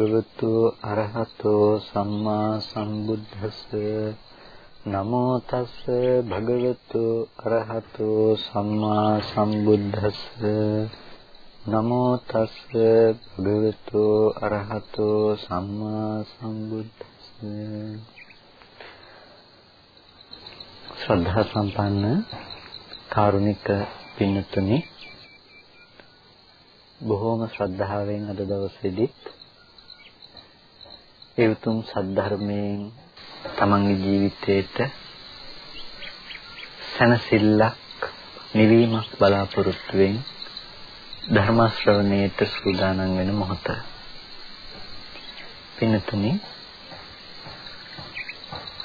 නමෝ තස් භගවතු අරහතෝ සම්මා සම්බුද්දස්ස. නමෝ තස් භගවතු අරහතෝ සම්මා සම්බුද්දස්ස. නමෝ තස් භගවතු අරහතෝ සම්මා සම්බුද්දස්ස. ශ්‍රද්ධා සම්පන්න කාරුණික පින්තුනි බොහෝම ශ්‍රද්ධාවෙන් අද දවසේදීත් ඒ උතුම් සද්ධර්මයෙන් තමන්ගේ ජීවිතේට සනසිල්ලක් නිවීමක් බලාපොරොත්තු වෙන ධර්ම ශ්‍රවණයට සූදානම් වෙන මොහොත. පින්තුනි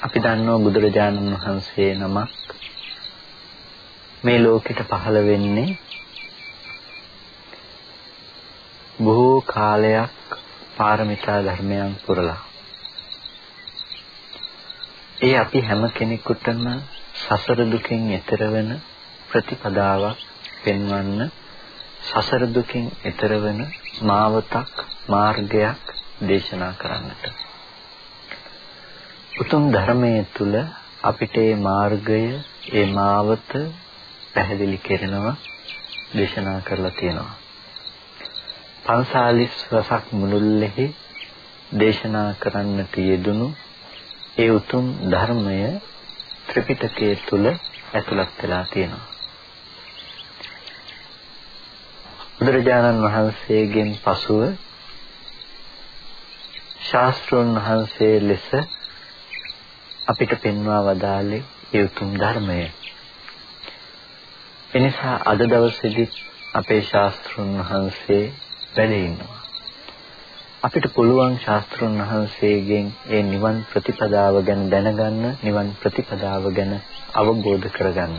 අපි දන්නවා බුදුරජාණන් වහන්සේ නමක් මේ ලෝකෙට පහළ වෙන්නේ බොහෝ කාලයක් පාරමිතා ධර්මයන් පුරලා ඒ අපි හැම කෙනෙකුටම සසර දුකින් එතර වෙන ප්‍රතිපදාවක් පෙන්වන්න සසර දුකින් එතර වෙන මාවතක් මාර්ගයක් දේශනා කරන්නට. උතුම් ධර්මයේ තුල අපිට මේ මාර්ගය ඒ මාවත පැහැදිලි කරනවා දේශනා කරලා තියෙනවා. පන්සාලිස් වසක් මුළුල්ලෙහි දේශනා කරන්නට යෙදුණු ඒ උතුම් ධර්මය ත්‍රිපිටකයේ තුල ඇතුළත් වෙලා තියෙනවා. බුදුරජාණන් වහන්සේගෙන් පසුව ශාස්ත්‍රෝන් වහන්සේ ලෙස අපිට පෙන්වා වදාළේ ඒ උතුම් ධර්මය. එනිසා අද දවසේදී අපේ ශාස්ත්‍රුන් වහන්සේ වැඩ ඉන්නවා. අපිට පුළුවන් ශාස්ත්‍රුන් වහන්සේගෙන් ඒ නිවන් ප්‍රතිපදාව ගැන දැනගන්න, නිවන් ප්‍රතිපදාව ගැන අවබෝධ කරගන්න.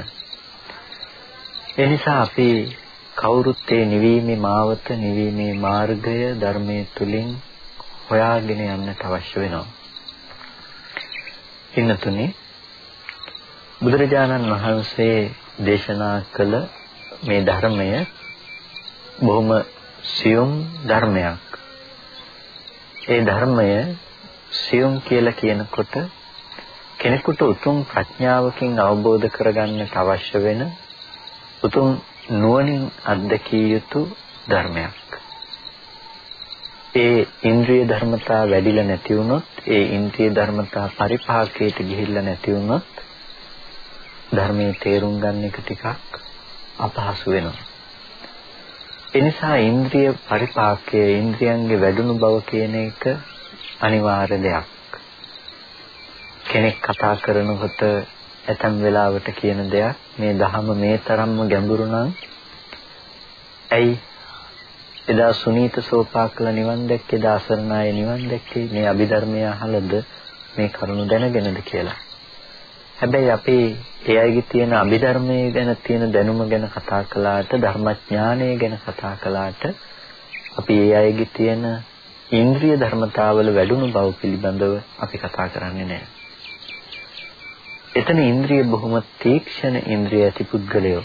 ඒ නිසා අපි කවුරුත් ඒ නිවීමේ මාවත, නිවීමේ මාර්ගය ධර්මයේ තුලින් හොයාගෙන යන්නට අවශ්‍ය වෙනවා. ඉන්නතුනි බුදුරජාණන් වහන්සේ දේශනා කළ මේ ධර්මය බොහොම සියුම් ධර්මයක්. ඒ ධර්මය සියුම් කියලා කියනකොට කෙනෙකුට උතුම් ප්‍රඥාවකින් අවබෝධ කරගන්නට අවශ්‍ය වෙන උතුම් නුවණින් අත්දකිය යුතු ධර්මයක්. ඒ ඉන්ද්‍රිය ධර්මතා වැඩිලා නැති වුණොත් ඒ ඉන්ද්‍රිය ධර්මතා පරිපාකයට ගිහිල්ලා නැති වුණොත් ධර්මයේ තේරුම් ගන්න එක ටිකක් අපහසු වෙනවා. එනිසා ඉන්ද්‍රිය පරිපාකය ඉන්ද්‍රියන්ගේ වැඩුණු බව කියන එක අනිවාර්ය දෙයක්. කෙනෙක් කතා කරනකොට ඇතම් වෙලාවට කියන දෙයක් මේ ධහම මේ තරම්ම ගැඹුරු නම් ඇයි එදා සුනීත සෝපාකල නිවන් දැක්කේ දාසරණාය නිවන් දැක්කේ මේ අභිධර්මය අහලද මේ කරුණ දැනගෙනද කියලා. හැබැයි අපි ඒ අයගේ තියෙන අභිධර්මයේ ගැන තියෙන දැනුම ගැන කතා කළාට ධර්මඥානය ගැන කතා කළාට අපි ඒ අයගේ තියෙන ඉන්ද්‍රිය ධර්මතාවල වැඩුණු බව පිළිබඳව අපි කතා කරන්නේ නැහැ. එතන ඉන්ද්‍රිය බොහොම තීක්ෂණ ඉන්ද්‍රිය ඇති පුද්ගලයෝ.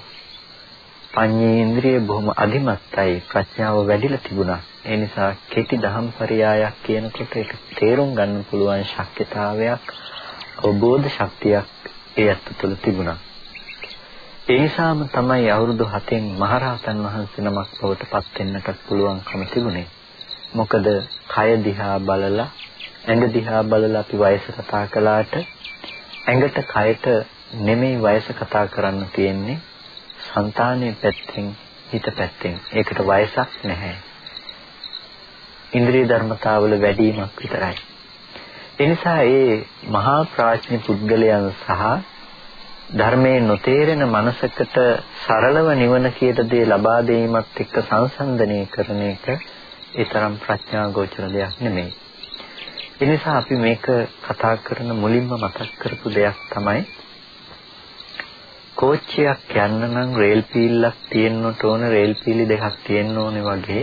පඤ්ඤේ ඉන්ද්‍රිය බොහොම අධිමත්යි ප්‍රඥාව වැඩිලා තිබුණා. ඒ නිසා කෙටි දහම් පරයයක් කියනකොට ඒක තේරුම් ගන්න පුළුවන් ශක්්‍යතාවයක් අවබෝධ ශක්තියක් ඒ ඇත්ත තුළ තිබුණා. ඒ නිසාම තමයි අවුරුදු 7න් මහරහතන් වහන්සේ නමක් බවට පත් වෙන්නට පුළුවන්කම තිබුණේ. මොකද කය දිහා බලලා ඇඟ දිහා බලලා අපි වයස කතා කළාට ඇඟට කයට නෙමෙයි වයස කතා කරන්න තියෙන්නේ. సంతානයේ පැත්තෙන් හිත පැත්තෙන්. ඒකට වයසක් නැහැ. ඉන්ද්‍රිය ධර්මතාවල වැඩිවීමක් විතරයි. එනිසා ඒ මහා ප්‍රඥ පුද්ගලයන් සහ ධර්මයේ නොතේරෙන මනසකට සරලව නිවන කියන දේ ලබා දීමත් එක්ක සංසන්දනය කරන එක ඒ තරම් ප්‍රඥා ගෝචර දෙයක් නෙමෙයි. එනිසා අපි මේක කතා කරන මුලින්ම මතක් කරපු දෙයක් තමයි කෝච්චියක් යන්න නම් රේල් පීල්ලක් තියෙන්නට ඕන රේල් පීලි දෙකක් තියෙන්න ඕනේ වගේ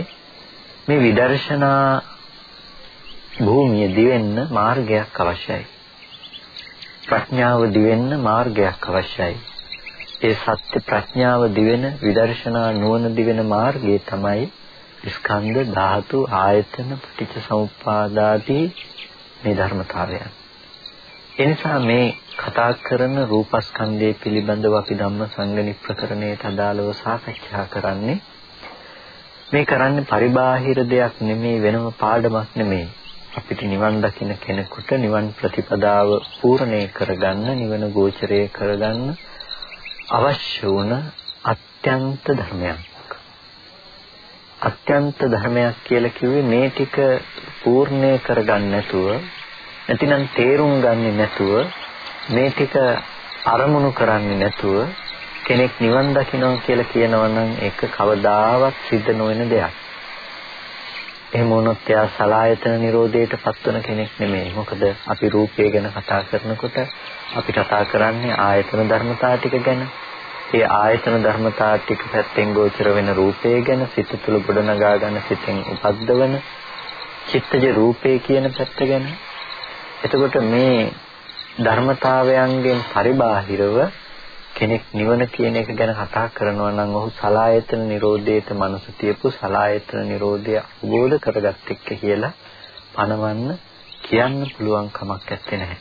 මේ විදර්ශනා භූමිය දිවෙන්න මාර්ගයක් අවශ්‍යයි. ප්‍රඥාව දිවෙන්න මාර්ගයක් අවශ්‍යයි. ඒ සත්‍ය ප්‍රඥාව දිවෙන විදර්ශනා නුවණ දිවෙන මාර්ගය තමයි ස්කන්ධ ධාතු ආයතන පටිච්ච සමුප්පාදාදී මේ ධර්මතාවයන්. එනිසා මේ කතා කරන රූපස්කන්ධය පිළිබඳව අපි ධම්ම සංගණි ප්‍රකරණයට අදාළව සාකච්ඡා කරන්නේ මේ කරන්නේ පරිබාහිර දෙයක් නෙමෙයි වෙනම පාඩමක් නෙමෙයි අපිට නිවන් දකින්න කෙනෙකුට නිවන් ප්‍රතිපදාව පූර්ණේ කරගන්න නිවන ගෝචරය කරගන්න අවශ්‍ය වුණ අත්‍යන්ත ධර්මයක් අත්‍යන්ත ධර්මයක් කියලා කිව්වේ මේ ටික පූර්ණේ කරගන්න නැතුව නැතිනම් තේරුම් ගන්නේ නැතුව මේ ටික අරමුණු කරන්නේ නැතුව කෙනෙක් නිවන් දකිනවා කියලා කියනවා නම් ඒක කවදාවත් සිද්ධ නොවන දෙයක්. එහෙම වුණොත් එයා සලායතන නිරෝධයට පත්වන කෙනෙක් නෙමෙයි. මොකද අපි රූපය ගැන කතා කරනකොට අපි කතා කරන්නේ ආයතන ධර්මතා ටික ගැන. ඒ ආයතන ධර්මතා ටික පැත්තෙන් ගෝචර වෙන රූපය ගැන සිත තුළ ගොඩනගා ගන්න සිතෙන් උපද්දවන චිත්තජ රූපේ කියන පැත්ත ගැන. එතකොට මේ ධර්මතාවයන්ගෙන් පරිබාහිරව කෙනෙක් නිවන කියන එක ගැන කතා කරනවා නම් ඔහු සලායතන නිරෝධයට මනස තියපු සලායතන නිරෝධය අවබෝධ කරගත් එක්ක කියලා පණවන්න කියන්න පුළුවන් කමක් නැත්තේ නැහැ.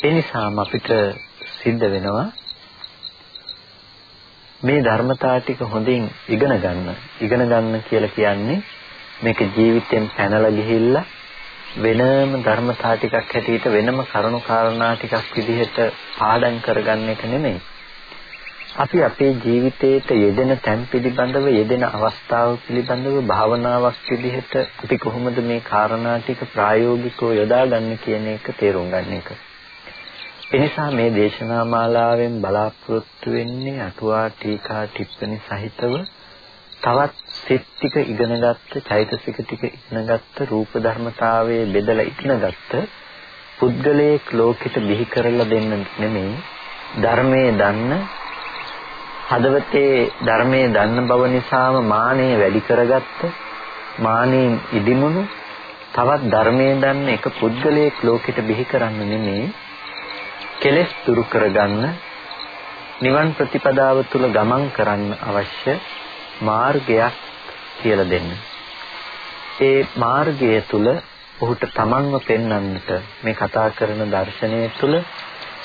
ඒ නිසාම අපිට සිද්ධ වෙනවා මේ ධර්මතා ටික හොඳින් ඉගෙන ගන්න. ඉගෙන ගන්න කියලා කියන්නේ මේක ජීවිතෙන් පැනලා ගිහිල්ලා වෙනම ධර්මතා ටිකක් හැටියට වෙනම කරුණු කාරණා ටිකක් විදිහට පාඩම් කරගන්න එක නෙමෙයි. අපි අපේ ජීවිතේට යෙදෙන තැන් පිළිබඳව යෙදෙන අවස්ථාව පිළිබඳව භාවනාවක් විදිහට අපි කොහොමද මේ කාරණා ටික ප්‍රායෝගිකව යොදාගන්නේ කියන එක තේරුම් ගන්න එක. එනිසා මේ දේශනා මාලාවෙන් බලාපොරොත්තු වෙන්නේ අටුවා ටීකා ටිප්පණි සහිතව තවත් සෙත් ටික ඉගෙනගත්ත චෛතසික ටික ඉගෙනගත්ත රූප ධර්මතාවයේ බෙදලා ඉගෙනගත්ත පුද්ගලයෙක් ලෝකෙට බිහි කරලා දෙන්න නෙමෙයි. ධර්මයේ දන්න හදවතේ ධර්මයේ දන්න බව නිසාම මානෙ වැඩි කරගත්ත මානෙන් ඉදිමුණු තවත් ධර්මයේ දන්න එක පුද්ගලයෙක් ලෝකෙට බිහි කරන්න නෙමෙයි. කෙලෙස් දුරු කරගන්න නිවන් ප්‍රතිපදාව තුල ගමන් කරන්න අවශ්‍ය මාර්ගයක් කියලා දෙන්න. ඒ මාර්ගය තුල ඔහුට තමන්ව පෙන්වන්නට මේ කතා කරන දර්ශනය තුල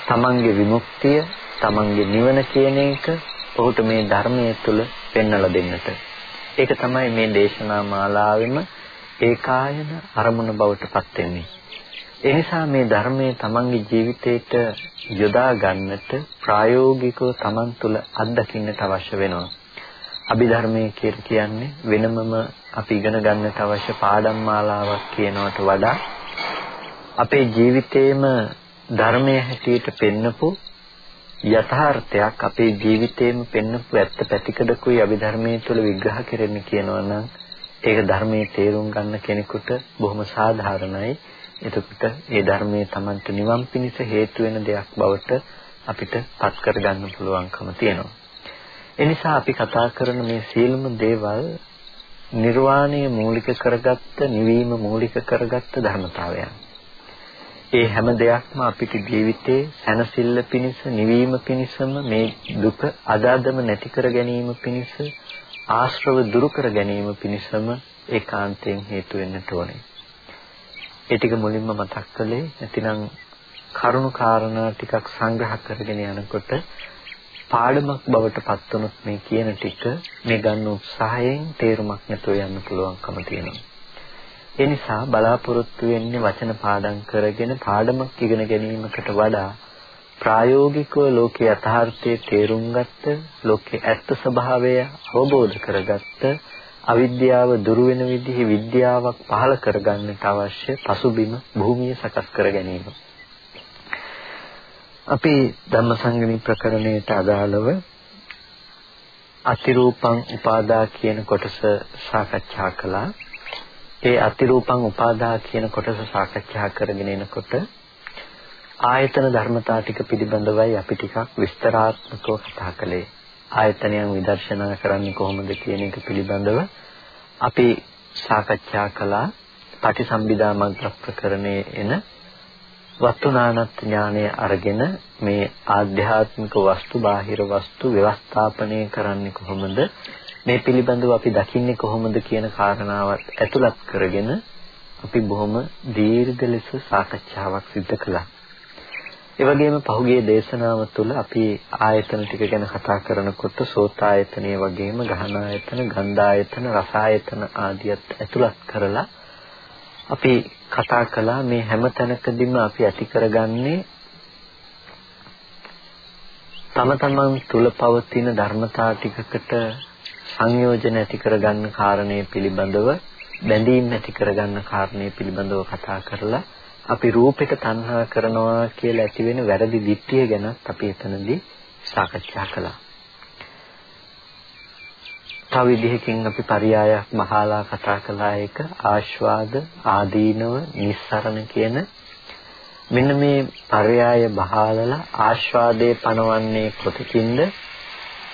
තමන්ගේ විමුක්තිය, තමන්ගේ නිවන කියන එක ඔහුට මේ ධර්මයේ තුල පෙන්වලා දෙන්නට. ඒක තමයි මේ දේශනා මාලාවෙම ඒකායන අරමුණ බවට පත් වෙන්නේ. ඒ නිසා මේ ධර්මයේ තමන්ගේ ජීවිතයට යොදා ගන්නට ප්‍රායෝගිකව තමන් තුළ අත්දකින්නට අවශ්‍ය වෙනවා. අභිධර්මයේ කියලා කියන්නේ වෙනමම අපි ඉගෙන ගන්නට අවශ්‍ය පාඩම් මාලාවක් කියනවට වඩා අපේ ජීවිතේම ධර්මයේ හැටියට පෙන්නපු යථාර්ථයක් අපේ ජීවිතේම පෙන්නපු ඇත්ත පැතිකඩකුයි අභිධර්මයේ තුල විග්‍රහ කෙරෙන්නේ කියනවා නම් ඒක ධර්මයේ තේරුම් ගන්න කෙනෙකුට බොහොම සාධාරණයි. එතකොට ඒ ධර්මයේ Tamanට නිවන් පිණිස හේතු වෙන දෙයක් බවට අපිට පත් කරගන්න පුළුවන්කම තියෙනවා. එනිසා අපි කතා කරන මේ සියලුම දේවල් නිර්වාණය මූලික කරගත්ත, නිවීම මූලික කරගත්ත ධර්මතාවයන්. ඒ හැම දෙයක්ම අපිට ජීවිතේ සැනසෙල්ල පිණිස, නිවීම පිණිසම මේ දුක අදාදම නැති කර ගැනීම පිණිස, ආශ්‍රව දුරු කර ගැනීම පිණිසම ඒකාන්තයෙන් හේතු වෙන්නට ඕනේ. ඒ ටික මුලින්ම මතක් කළේ නැතිනම් කරුණු කාරණා ටිකක් සංග්‍රහ කරගෙන යනකොට පාඩමක් බවට පත් වුණොත් මේ කියන ටික මේ ගන්න උත්සාහයෙන් තේරුමක් නැතුව යන්න පුළුවන්කම තියෙනවා. ඒ නිසා බලාපොරොත්තු වෙන්නේ වචන පාඩම් කරගෙන පාඩමක් ඉගෙන ගැනීමකට වඩා ප්‍රායෝගිකව ලෝකයේ යථාර්ථයේ තේරුම් ගත්ත ලෝකයේ ඇත්ත ස්වභාවය අවබෝධ කරගත්ත අවිද්‍යාව දුරු වෙන විදිහේ විද්‍යාවක් පහළ කරගන්නට අවශ්‍ය පසුබිම භූමිය සකස් කර ගැනීම. අපි ධම්මසංගණි ප්‍රකරණයට අදාළව අතිරූපං උපාදා කියන කොටස සාකච්ඡා කළා. ඒ අතිරූපං උපාදා කියන කොටස සාකච්ඡා කරගෙන එනකොට ආයතන ධර්මතා ටික පිළිබඳවයි අපි ටිකක් විස්තරාත්මකව කතා කළේ. ආයතනයන් විදර්ශනා කරන්නේ කොහොමද කියන එක පිළිබඳව අපි සාකච්ඡා කළා. පටිසම්භිදා මග්ග ප්‍රකරණයේ එන වස්තුනානත් ඥානය අරගෙන මේ ආධ්‍යාත්මික වස්තු බාහිර වස්තු ව්‍යවස්ථාපනය කරන්නේ කොහොමද මේ පිළිබඳව අපි දකින්නේ කොහොමද කියන කාරණාවත් ඇතුළත් කරගෙන අපි බොහොම දීර්ඝ ලෙස සාකච්ඡාවක් සිදු කළා. ඒ වගේම පහුගිය දේශනාව තුළ අපි ආයතන ටික ගැන කතා කරනකොට සෝතායතනය වගේම ගහන ආයතන, ගන්ධ ආයතන, රස ආයතන ආදියත් ඇතුළත් කරලා අපි කතා කළා මේ හැම තැනකදීම අපි ඇති කරගන්නේ තම තමන් තුල පවතින ධර්මතා ටිකකට සංයෝජන ඇති කරගන්න කාරණේ පිළිබඳව බැඳීම් ඇති කරගන්න කාරණේ පිළිබඳව කතා කරලා අපි රූපෙට තණ්හා කරනවා කියලා ඇති වෙන වැරදි දිට්ඨිය ගැනත් අපි එතනදී සාකච්ඡා කළා. තව විදිහකින් අපි පරයයක් මහාලා කතා කළා. එක ආස්වාද ආදීනව නිස්සරණ කියන. මෙන්න මේ පරයය බහාලලා ආස්වාදේ පනවන්නේ කොතකින්ද?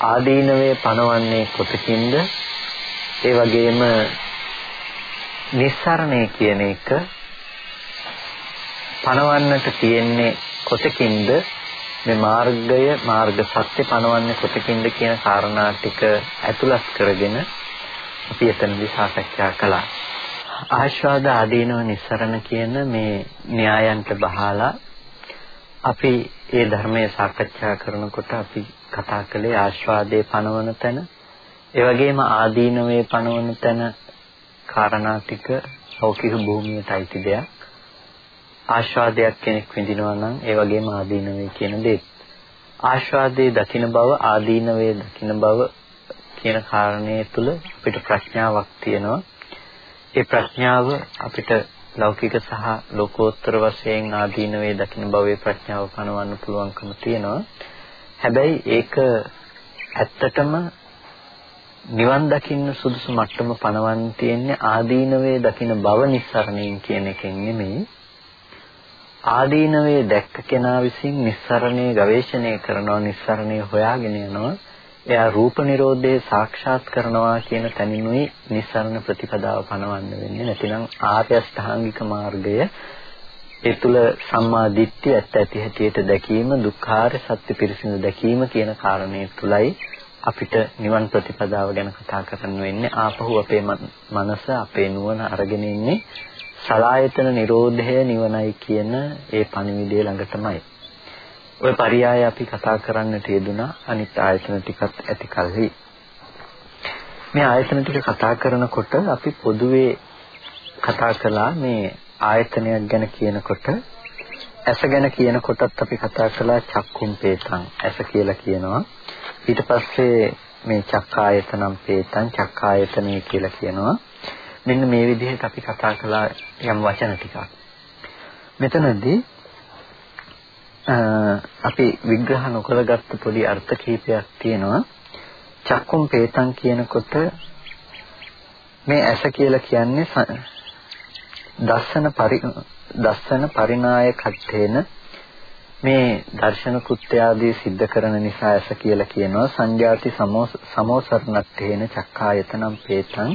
ආදීනවේ පනවන්නේ කොතකින්ද? ඒ වගේම නිස්සරණය කියන එක පනවන්නට තියෙන්නේ කොතකින්ද? මේ මාර්ගය මාර්ග සත්‍ය පනවන්නේ කොතකින්ද කියන කාරණා ටික ඇතුළත් කරගෙන අපි එතනදී සාකච්ඡා කළා. ආශ්වාද ආදීනව නිස්සරණ කියන මේ න්‍යායන්ට බහලා අපි ඒ ධර්මයේ සාකච්ඡා කරනකොට අපි කතා කළේ ආශ්වාදයේ පනවන තැන ඒ වගේම ආදීනවේ පනවන තැන කාරණා ටික ලෞකික භූමියට අයිති දෙයක්. ආස්වාදයක් කෙනෙක් විඳිනවා නම් ඒ වගේම ආදීනවේ කියන දේත්. ආස්වාදයේ දකින බව ආදීනවේ දකින බව කියන කාරණේ තුල අපිට ප්‍රඥාවක් තියෙනවා. ඒ ප්‍රඥාව අපිට ලෞකික සහ ලෝකෝත්තර වශයෙන් ආදීනවේ දකින භවයේ ප්‍රඥාව පනවන්න පුළුවන්කම තියෙනවා. හැබැයි ඒක ඇත්තටම නිවන් දකින්න සුදුසු මට්ටම පනවන්න තියෙන්නේ ආදීනවේ දකින බව නිස්සරණයෙන් කියන එකෙන් නෙමෙයි ආදීනවේ දැක්ක කෙනා විසින් නිස්සරණේ ගවේෂණය කරනවා නිස්සරණේ හොයාගෙන යනවා. එයා රූප නිරෝධයේ සාක්ෂාත් කරනවා කියන තැනිනුයි නිස්සරණ ප්‍රතිපදාව පනවන්න වෙන්නේ. නැතිනම් ආර්ය අෂ්ටාංගික මාර්ගය ඒ තුල සම්මා දිට්ඨිය ඇත්ත ඇති හැටියට දැකීම දුක්ඛාර සත්‍ය පිරිසිදු දැකීම කියන කාරණේ තුලයි අපිට නිවන් ප්‍රතිපදාව ගැන කතා කරන්න වෙන්නේ. ආපහු අපේ මනස අපේ නුවණ අරගෙන ඉන්නේ. සලායතන නිරෝධය නිවනයි කියන ඒ පණිවිඩය ළඟ තමයි. ওই පරියාය අපි කතා කරන්නට යෙදුනා අනිත් ආයතන ටිකත් ඇති කල්හි. මේ ආයතන ටික කතා කරනකොට අපි පොදුවේ කතා කළා මේ ආයතනයක් ගැන කියනකොට ඇස ගැන කියනකොටත් අපි කතා කළා චක්කුම් පේතං ඇස කියලා කියනවා ඊට පස්සේ මේ චක්කායතනම් පේතං චක්කායතනෙ කියලා කියනවා. මෙන්න මේ විදිහට අපි කතා කළා යම් වචන ටිකක්. මෙතනදී අපි විග්‍රහ නොකරගත්ත පොඩි අර්ථ කීපයක් තියෙනවා. චක්කුම් පේතං කියනකොට මේ ඇස කියලා කියන්නේ දස්සන පරි දස්සන පරිනායකත්වේන මේ දර්ශන කෘත්‍ය ආදී සිද්ධ කරන නිසා ඇස කියලා කියනවා සංජාති සමෝසරණත්තේන චක්කායතනම් පේතං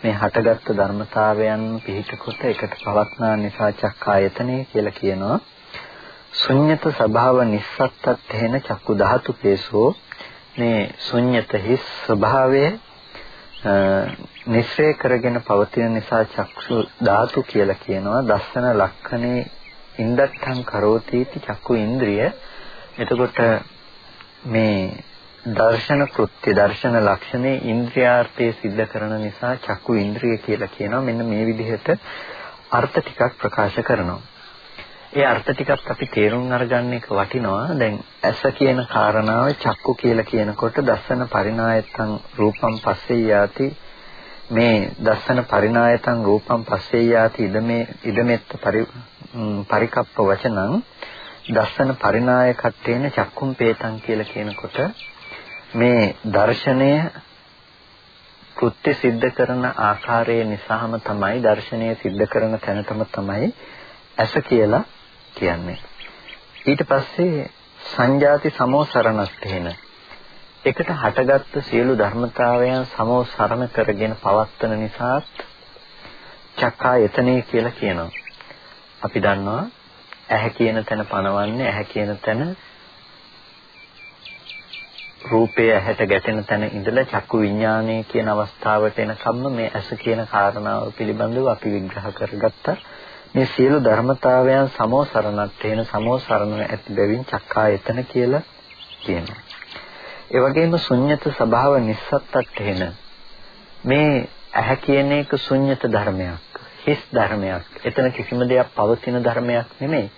මේ හටගත්තු ධර්මතාවයන් පිහිටකොට එකට පවත්නා නිසා චක්කායතනෙ කියලා කියනවා. ශුන්්‍යත ස්වභාව නිස්සත්තත්තේන චක්කු ධාතු පේසෝ මේ ශුන්්‍යත හිස් ස්වභාවය නිශ්චය කරගෙන පවතින නිසා චක්සු ධාතු කියලා කියනවා. දස්සන ලක්ෂණේ ඉන්දත්තං කරෝතිති චක්කු ඉන්ද්‍රිය. එතකොට මේ දර්ශන කෘත්‍ය දර්ශන ලක්ෂණේ ඉන්ද්‍රියාර්ථයේ සිද්ධ කරන නිසා චක්කු ඉන්ද්‍රිය කියලා කියනවා. මෙන්න මේ විදිහට අර්ථ ටිකක් ප්‍රකාශ කරනවා. ඒ අර්ථ ටිකත් අපි තේරුම් අරගන්න එක වටිනවා. දැන් ඇස කියන කාරණාව චක්කු කියලා කියනකොට දස්සන පරිණායතං රූපම් පස්සේ යাতি මේ දස්සන පරිණායතං රූපම් පස්සේ යাতি ඉදමේ ඉදමෙත්ත පරිකප්ප වචනං දස්සන පරිණායකත්වේන චක්කුම් පේතං කියලා කියනකොට මේ දර්ශනය කෘත්‍ය સિદ્ધ කරන ආකාරය නිසාම තමයි දර්ශනය સિદ્ધ කරන තැනටම තමයි ඇස කියලා කියන්නේ. ඊට පස්සේ සංජාති සමෝසරණස්තේන එකට හටගත්තු සියලු ධර්මතාවයන් සමෝ සරණ කරගෙන පවත්වන නිසා චක්කා යතනේ කියලා කියනවා. අපි දන්නවා ඇහැ කියන තැන පනවන්නේ ඇහැ කියන තැන රූපය ඇහැට ගැටෙන තැන ඉඳලා චක්කු විඥානය කියන අවස්ථාවට එනකම්ම මේ ඇස කියන කාරණාව පිළිබඳව අපි විග්‍රහ කරගත්තා. මේ සියලු ධර්මතාවයන් සමෝසරණත් වෙන සමෝසරණ ඇති බැවින් චක්කායතන කියලා කියනවා. ඒ වගේම ශුන්්‍යත ස්වභාව නිස්සත්තත් වෙන මේ ඇහැ කියන එක ශුන්්‍යත ධර්මයක්. හිස් ධර්මයක්. එතන කිසිම දෙයක් පවතින ධර්මයක් නෙමෙයි.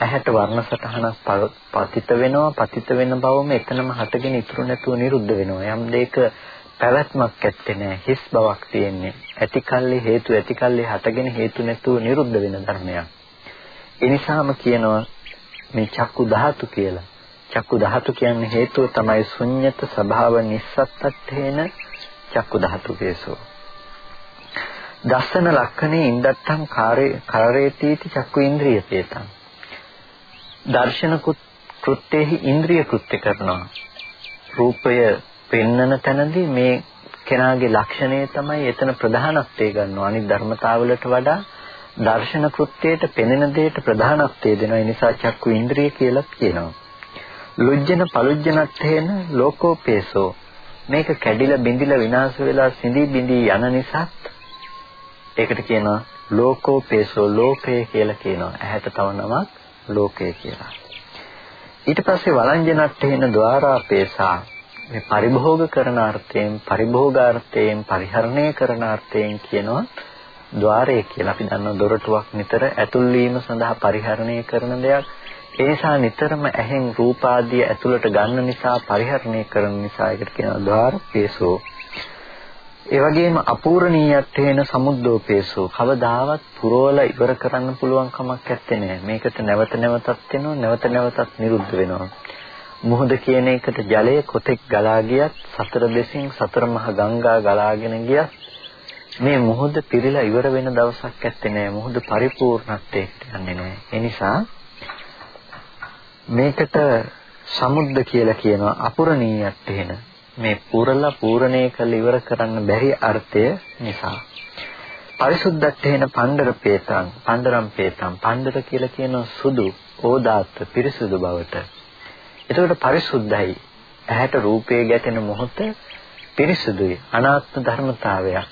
ඇහැට වර්ණ සටහනක් පතිත වෙනවා. පතිත වෙන බවම එතනම හටගෙන ඉතුරු නැතුව නිරුද්ධ වෙනවා. යම් දෙයක පැවැත්මක් ඇත්තේ නැහැ. හිස් බවක් තියෙන්නේ. ඇතිකල්ලි හේතු ඇතිකල්ලි හටගෙන හේතු නැතුව නිරුද්ධ වෙන ධර්මයක්. ඒ නිසාම කියනවා මේ චක්කු ධාතු කියලා. චක්කු ධාතු කියන්නේ හේතුව තමයි ශුන්්‍යත ස්වභාව නිස්සත්තත්තේන චක්කු ධාතු කේසෝ දස්සන ලක්ෂණේ ඉන්දත්තං කාරේ කරේතීති චක්කු ඉන්ද්‍රිය තේතං දර්ශන කෘත්‍යෙහි ඉන්ද්‍රිය කෘත්‍ය කරනවා. රූපය පෙන්නන තැනදී මේ කෙනාගේ ලක්ෂණය තමයි එතන ප්‍රධානත්වය ගන්නවා. අනිත් ධර්මතාවලට වඩා දර්ශන කෘත්‍යයට පෙනෙන දෙයට ප්‍රධානත්වය දෙනවා. ඒ නිසා චක්කු ඉන්ද්‍රිය කියලා කියනවා. ලුජ්ජන පලුජ්ජනත්තේන ලෝකෝපේසෝ මේක කැඩිලා බිඳිලා විනාශ වෙලා සිඳී බිඳී යන නිසා ඒකට කියනවා ලෝකෝපේසෝ ලෝකය කියලා කියනවා. ඇහැට තව නමක් ලෝකය කියලා. ඊට පස්සේ වළංජනට්ඨ වෙන ద్వාරාපේසා මේ පරිභෝග කරන අර්ථයෙන් පරිභෝගාර්ථයෙන් පරිහරණය කරන අර්ථයෙන් කියනවා ద్వාරය කියලා. අපි දන්නවා දොරටුවක් නිතර ඇතුල් වීම සඳහා පරිහරණය කරන දෙයක්. ඒ නිසා නිතරම ඇහෙන් රූපාදිය ඇතුළට ගන්න නිසා පරිහරණය කරන නිසා ඒකට කියනවා ద్వාරපේසෝ ඒ වගේම අපූර්ණීයත්වේන සමුද්දෝපේසෝ කවදාවත් පුරවල ඉවර කරන්න පුළුවන් කමක් නැත්තේ නෑ. මේකට නැවත නැවතත් එනවා නැවත නැවතත් නිරුද්ධ වෙනවා. මුහුද කියන එකට ජලය කොතෙක් ගලා ගියත් සතර දෙසින් සතර මහ ගංගා ගලාගෙන ගියත් මේ මුහුද පිරීලා ඉවර වෙන දවසක් නැත්තේ නෑ. මුහුද පරිපූර්ණත්වයට යන්නේ නෑ. ඒ නිසා මේකට සමුද්ද කියලා කියනවා අපුරණීයත්වේන මේ පුරලා පූර්ණේ කළ ඉවර කරන්න බැරි අර්ථය නිසා. පරිසුද්ධත්තේන පණ්ඩර පේතං පණ්ඩරම් පේතං පණ්ඩර කියලා කියන සුදු ඕදාත්ත පිරිසුදු බවට. එතකොට පරිසුද්ධයි ඇහැට රූපේ ගැටෙන මොහොත පිරිසුදුයි. අනාත්ම ධර්මතාවයක්.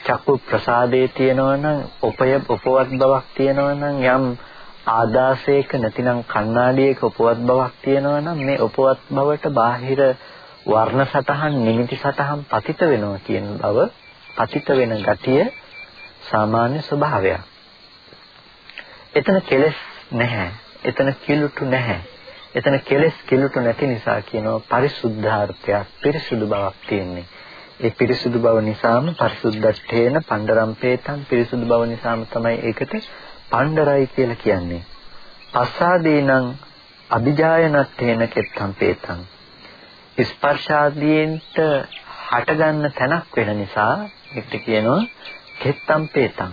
චක්කු ප්‍රසාදයේ තියෙනවා නම් උපය උපවත් බවක් තියෙනවා නම් යම් ආදාසයක නැතිනම් කණ්ණාඩියක උපවත් බවක් තියෙනවා නම් මේ උපවත් බවට බාහිර වර්ණ සටහන් නිමිති සටහන් පතිත වෙනවා කියන බව පතිත වෙන ගතිය සාමාන්‍ය ස්වභාවයක්. එතන කෙලස් නැහැ. එතන කිලුටු නැහැ. එතන කෙලස් කිලුටු නැති නිසා කියනවා පරිසුද්ධාර්ථයක් පිරිසුදු බවක් තියෙන්නේ. ඒ පිරිසුදු බව නිසාම පරිසුද්ධට්ඨේන පණ්ඩරම්පේතං පිරිසුදු බව නිසාම තමයි ඒකට පණ්ඩරයි කියලා කියන්නේ. පස්සාදීනං අභිජායනත්තේන කෙත්තම් පේතං ස්පර්ශාදීන්ට හටගන්න තැනක් වෙන නිසා ඒකට කියනවා කෙත්තම් පේතම්.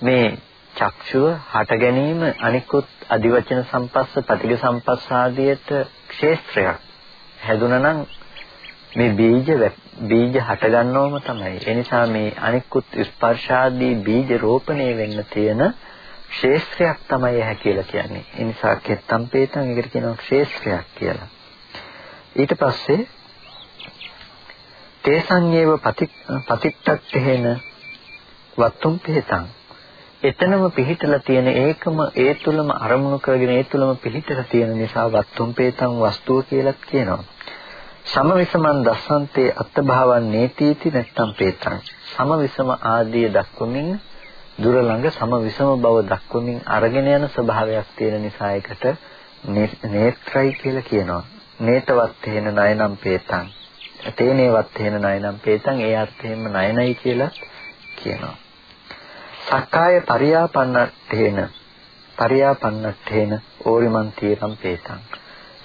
මේ චක්ෂුව හට ගැනීම අනිකුත් අදිවචන සම්පස්ස පටිඝ සම්පස්ස ආදියට ක්ෂේත්‍රයක්. හැදුනනම් මේ බීජ බීජ හට ගන්නවම තමයි. ඒ නිසා මේ අනිකුත් ස්පර්ශාදී බීජ රෝපණය වෙන්න තියෙන ක්ෂේත්‍රයක් තමයි ඇහැ කියලා කියන්නේ. ඒ නිසා කෙත්තම් පේතම් ඒකට කියනවා ක්ෂේත්‍රයක් කියලා. ඊට පස්සේ තේසංයේව පතිත්තත්තේන වත්තුම් පිහිතං එතනම පිහිටලා තියෙන ඒකම ඒ තුලම අරමුණු කරගෙන ඒ තුලම පිහිටලා තියෙන නිසා වත්තුම් පේතං වස්තුව කියලාත් කියනවා. සමවිසමන් දස්සන්තේ අත්භාවන් නේතිති නැත්තම් පේතං. සමවිසම ආදී දක්වමින් දුර ළඟ සමවිසම බව දක්වමින් අරගෙන යන ස්වභාවයක් තියෙන නිසා ඒකට නේත්‍රයි කියලා කියනවා. නේතවත් හේන නයනම් පේතං. තේනේවත් හේන නයනම් පේතං. ඒ අර්ථයෙන්ම නයනයි කියලා කියනවා. සක්කාය පරියාපන්නත්තේන පරියාපන්නත්තේන ඕරිමන් තීරම් පේතං.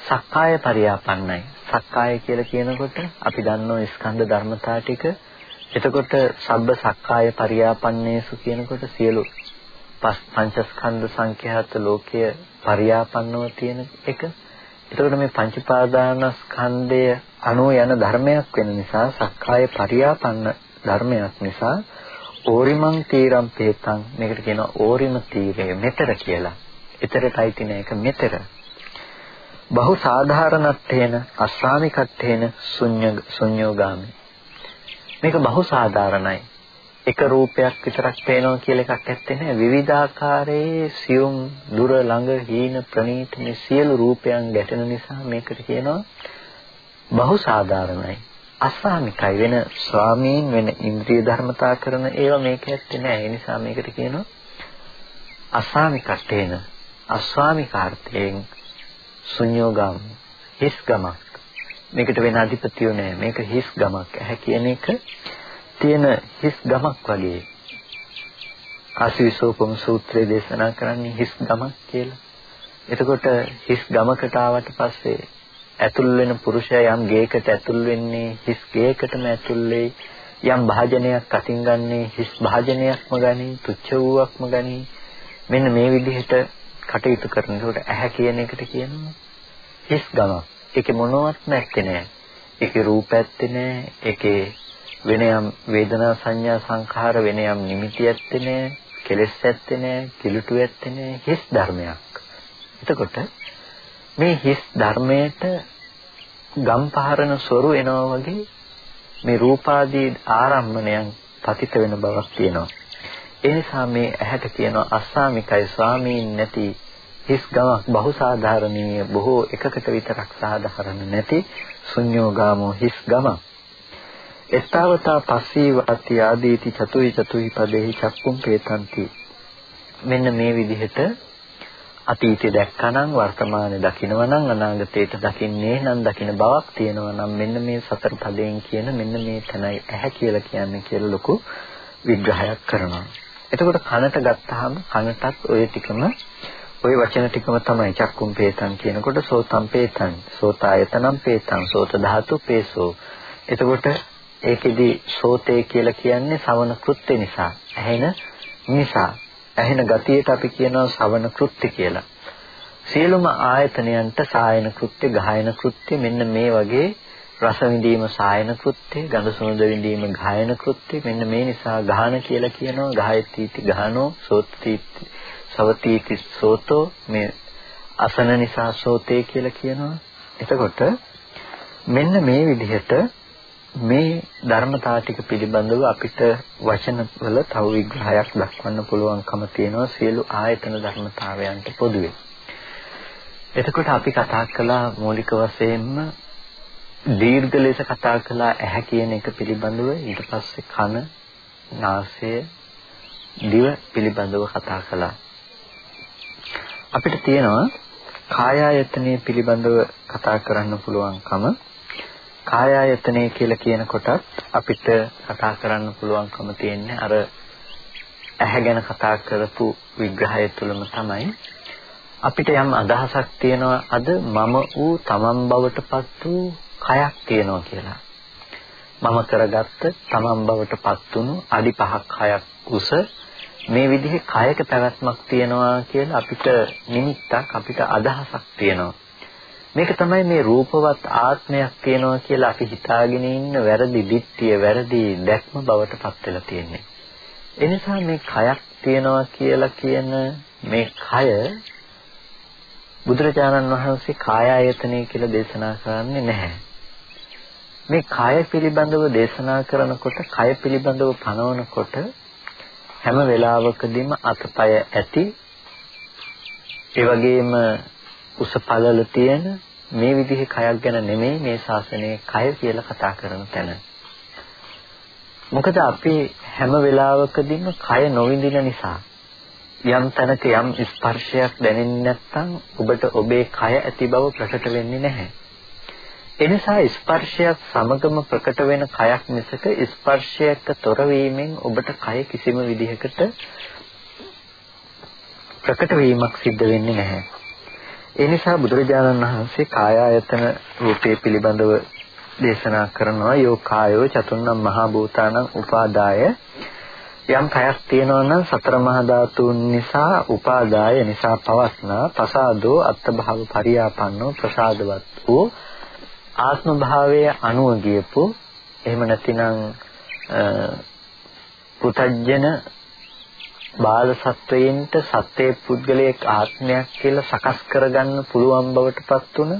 සක්කාය පරියාපන්නයි. සක්කාය කියලා කියනකොට අපි දන්නෝ ස්කන්ධ ධර්මතා ටික. එතකොට සබ්බ සක්කාය පරියාපන්නේසු කියනකොට සියලු පංචස්කන්ධ සංඛ්‍යාත ලෝකයේ පරියාපන්නව තියෙන එක. එතකොට මේ පංචපාදානස්කන්ධය අනු යන ධර්මයක් වෙන නිසා සක්කාය පරියාපන්න ධර්මයක් නිසා ඕරිමං තීරම් පේතං මේකට කියනවා ඕරිම තීරය මෙතර කියලා. ඊතරටයි තින එක මෙතර. බහු සාධාරණත්වේන අස්වාමිකත්වේන ශුන්‍ය ශුන්‍යෝගාමි මේක බහු සාධාරණයි එක රූපයක් විතරක් පේනවා කියලා එකක් ඇත්තේ නැහැ. විවිධාකාරයේ සියුම් දුර ළඟ හීන ප්‍රනීත මේ සියලු රූපයන් ගැටෙන නිසා මේකට කියනවා බහු සාධාරණයි අසාමිකයි වෙන ස්වාමීන් වෙන ඉන්ද්‍රිය ධර්මතා කරන ඒවා මේක ඇත්තේ නැහැ. ඒ නිසා මේකට කියනවා අසාමිකටේන අස්වාමිකාර්ථයෙන් ශුන්‍යෝගම් හිස් ගමක් මේකට වෙන අධිපතියෝ නැහැ. මේක හිස් ගමක් ඇහැ කියන එක තියෙන හිස් ගමක් වගේ. ආශිවිසෝපම සූත්‍රයේ දේශනා කරන්නේ හිස් ගමක් කියලා. එතකොට හිස් ගමකට ආවට පස්සේ ඇතුල් වෙන පුරුෂයා යම් ගේකට ඇතුල් වෙන්නේ හිස් ගේකටම ඇතුල් වෙයි. යම් භාජනයක් අතින් ගන්නේ හිස් භාජනයක්ම ගනි තුච්ච වූවක්ම ගනි. මෙන්න මේ විදිහට කටයුතු කරනකොට ඇහැ කියන එකට කියනවා හිස් ගමක්. ඒකේ මොනවත් නැත්තේ නෑ. ඒකේ රූප ඇත්තේ නෑ. ඒකේ වෙන යම් වේදනා සංඥා සංඛාර වෙන යම් නිමිති ඇත්තේ නෑ කෙලෙස් ඇත්තේ නෑ කිලුටු ඇත්තේ නෑ හිස් ධර්මයක්. එතකොට මේ හිස් ධර්මයට ගම් පහරන සොරු එනවා වගේ මේ රූපාදී ආරම්මණයන් පතිත වෙන බවක් තියෙනවා. ඒ නිසා මේ ඇහැට කියනවා අස්සාමිකයි ස්වාමීන් නැති හිස් ගමක් බහුසාධාරණීය බොහෝ එකකට විතරක් සාධාරණ නැති ශුන්‍යෝගාමෝ හිස් ගමක්. එස්තාවතා පස්සීවාති ආදීති චතුයි චතුයි පදෙහි චක්කුම් පේතන්ති මෙන්න මේ විදිහට අතීතය දැක්කනම් වර්තමානයේ දකිනවනම් අනාගතයට දකින්නේ නම් දකින බවක් තියෙනවනම් මෙන්න මේ සතර පදයෙන් කියන මෙන්න මේ තැනයි ඇහැ කියලා කියන්නේ කියලා ලොකු විග්‍රහයක් කරනවා. එතකොට කනට ගත්තාම කනටත් ওই ටිකම ওই වචන ටිකම තමයි චක්කුම් පේතන් කියනකොට සෝතම් පේතන් සෝතායතනම් පේතන් සෝත ධාතු පේසෝ එතකොට ඒකෙදි සෝතේ කියලා කියන්නේ ශවන කෘත්‍ය නිසා ඇහෙන නිසා ඇහෙන ගතියට අපි කියනවා ශවන කෘත්‍ය කියලා. සියලුම ආයතනයන්ට සායන කෘත්‍ය, ගායන කෘත්‍ය මෙන්න මේ වගේ රස විඳීම සායන කෘත්‍ය, ගඳ සුවඳ විඳීම ගායන කෘත්‍ය මෙන්න මේ නිසා ගාහන කියලා කියනවා. ගායතීති ගානෝ, සෝත්‍ීති, සවතීති සෝතෝ මේ අසන නිසා සෝතේ කියලා කියනවා. එතකොට මෙන්න මේ විදිහට මේ ධර්මතා ටික පිළිබඳව අපිට වචන වල තව විග්‍රහයක් දක්වන්න පුළුවන්කම තියෙනවා සියලු ආයතන ධර්මතාවයන්ට පොදුවේ. එතකොට අපි කතා කළා මූලික වශයෙන්ම දීර්ඝ ලෙස කතා කළා ඇහැ කියන එක පිළිබඳව ඊට පස්සේ කන, නාසය, දිව පිළිබඳව කතා කළා. අපිට තියෙනවා කාය ආයතනය පිළිබඳව කතා කරන්න පුළුවන්කම කාය ආයතනය කියලා කියනකොටත් අපිට කතා කරන්න පුළුවන්කම තියෙන්නේ අර ඇහැ ගැන කතා කරපු විග්‍රහය තුළම තමයි අපිට යම් අදහසක් තියෙනවා අද මම වූ තමන් බවට පත් වූ කයක් තියෙනවා කියලා. මම කරගත්ත තමන් බවට පත් වුණු අඩි පහක් හයක් උස මේ විදිහේ කයක පැවැත්මක් තියෙනවා කියලා අපිට නිමිත්තක් අපිට අදහසක් තියෙනවා. මේක තමයි මේ රූපවත් ආත්මයක් තියෙනවා කියලා අපි හිතාගෙන ඉන්න වැරදි දිට්ඨිය වැරදි දැක්ම බවට පත් වෙලා තියෙන්නේ. එනිසා මේ කයක් තියෙනවා කියලා කියන මේ කය බුදුරජාණන් වහන්සේ කාය ආයතනය කියලා දේශනා කරන්නේ නැහැ. මේ කය පිළිබඳව දේශනා කරනකොට කය පිළිබඳව පනවනකොට හැම වෙලාවකදීම අතපය ඇති ඒ වගේම උස පළල තියෙන මේ විදිහේ කයක් ගැන නෙමෙයි මේ ශාසනයේ කය කියලා කතා කරන තැන. මොකද අපි හැම වෙලාවකදීම කය නොවිඳින නිසා යම් තැනක යම් ස්පර්ශයක් දැනෙන්නේ නැත්නම් ඔබට ඔබේ කය ඇති බව ප්‍රකට වෙන්නේ නැහැ. එනිසා ස්පර්ශයක් සමගම ප්‍රකට වෙන කයක් මිසක ස්පර්ශයක තොර වීමෙන් ඔබට කය කිසිම විදිහකට ප්‍රකට වීමක් සිද්ධ වෙන්නේ නැහැ. ඒ නිසා බුදුරජාණන් වහන්සේ කාය ආයතන රූපේ පිළිබඳව දේශනා කරනවා. යෝ කායෝ චතුන්නම් මහා භූතානං උපාදාය. යම් කයක් තියෙනවා නම් සතර මහා ධාතුන් නිසා උපාදාය නිසා පවස්නා ප්‍රසාදෝ අත්භව පරියාපන්නෝ ප්‍රසාදවත් වූ ආත්ම භාවයේ අනුව ගියපු එහෙම නැතිනම් පුතජන බාල සත්වයින්ට සත්වයේ පුද්ගලයෙක් ආත්මයක් කියලා සකස් කරගන්න පුළුවන් බවටපත් උන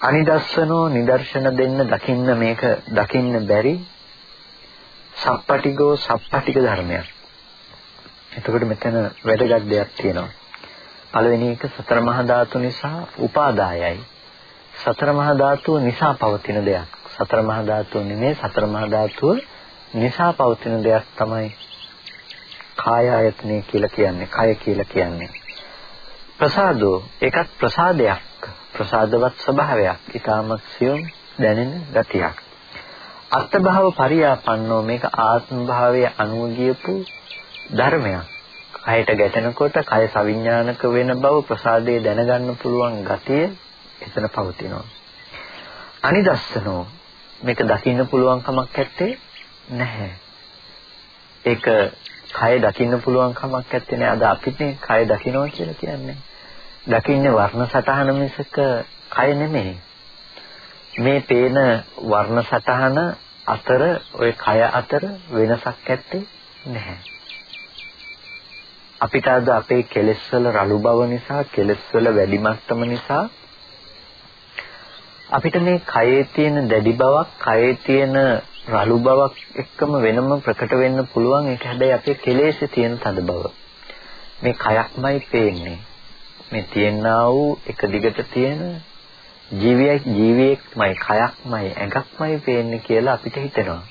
අනිදස්සනෝ නිදර්ශන දෙන්න දකින්න මේක දකින්න බැරි සප්පටිගෝ සප්පටික ධර්මයක්. එතකොට මෙතන වැදගත් දෙයක් තියෙනවා. පළවෙනි එක සතර මහා ධාතු නිසා උපාදායයි. සතර මහා ධාතුව නිසා පවතින දෙයක්. සතර මහා ධාතුව නෙමෙයි සතර මහා ධාතුව නිසා පවතින දෙයක් තමයි කාය ආයතනය කියලා කියන්නේ. කය කියලා කියන්නේ. ප්‍රසාදෝ ඒකත් ප්‍රසාදයක්. ප්‍රසාදවත් ස්වභාවයක්. ඊටාම සියුම් දැනෙන ගතියක්. අත්භාව පරියාපන්නෝ මේක ආත්ම භාවයේ අනුව ගියපු ධර්මයක්. කයට ගැටෙනකොට කය සවිඥානික වෙන බව ප්‍රසාදයේ දැනගන්න පුළුවන් ගතිය එතන පවතිනවා. අනිදස්සනෝ මේක දකින්න පුළුවන් කමක් නැත්තේ නැහැ. ඒක කය දකින්න පුළුවන් කමක් නැත්තේ නෑ. අද අපිට කය දකින්නවා කියලා කියන්නේ. දකින්නේ වර්ණ සටහන මිසක කය නෙමෙයි. මේ පේන වර්ණ සටහන අතර ওই කය අතර වෙනසක් ඇත්තේ නැහැ. අපිට අද අපේ කෙලෙස් වල රළු බව නිසා කෙලෙස් වල වැඩි මට්ටම නිසා අපිට මේ කයේ තියෙන දැඩි බවක් කයේ තියෙන රළු බවක් එක්කම වෙනම ප්‍රකට වෙන්න පුළුවන් ඒක හැබැයි අපේ කෙලෙස්ේ තියෙන තද බව මේ කයක්මයි පේන්නේ මේ තියෙනා වූ එක දිගට තියෙන ජීවියෙක් ජීවියෙක්මයි කයක්මයි ඇඟක්මයි පේන්නේ කියලා අපිට හිතෙනවා.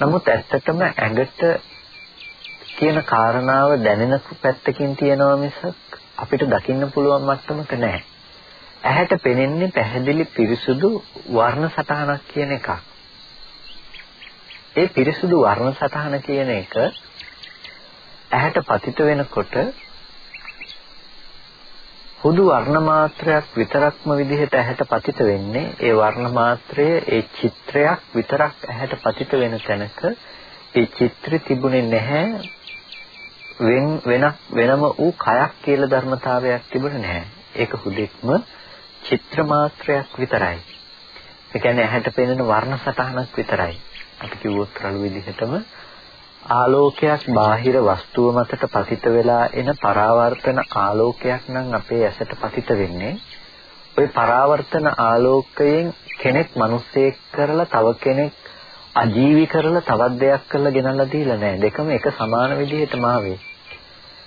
නමුත් ඇත්තටම ඇඟට කියන කාරණාව දැනෙන පැත්තකින් තියෙනවා මිසක් අපිට දකින්න පුළුවන් මට්ටමක නැහැ. ඇහැට පෙනෙන්නේ පැහැදිලි පිරිසුදු වර්ණ සටහනක් කියන එකක්. ඒ පිරිසුදු වර්ණ සටහන කියන එක ඇහැට පතිත වෙනකොට හුදු වර්ණ මාත්‍රයක් විතරක්ම විදිහට ඇහැට පතිත වෙන්නේ ඒ වර්ණ මාත්‍රය ඒ චිත්‍රයක් විතරක් ඇහැට පතිත වෙන තැනක ඒ චිත්‍රය තිබුණේ නැහැ. වෙන වෙන වෙනම වූ කයක් කියලා ධර්මතාවයක් තිබුණේ නැහැ. ඒක හුදෙක්ම චිත්‍ර මාත්‍රයක් විතරයි. ඒ කියන්නේ ඇහැට පෙනෙන වර්ණ සටහනක් විතරයි. අපි කිව්වොත් රළු විදිහටම ආලෝකයක් බාහිර වස්තුව මතට පතිත වෙලා එන පරාවර්තන ආලෝකයක් නම් අපේ ඇසට පතිත වෙන්නේ. ওই පරාවර්තන ආලෝකයෙන් කෙනෙක් මිනිස්සෙක් කරලා තව කෙනෙක් අජීවි කරලා තවත් දෙයක් කරලා ගෙනල්ලා දීලා නැහැ. දෙකම එක සමාන විදිහටම ආවේ.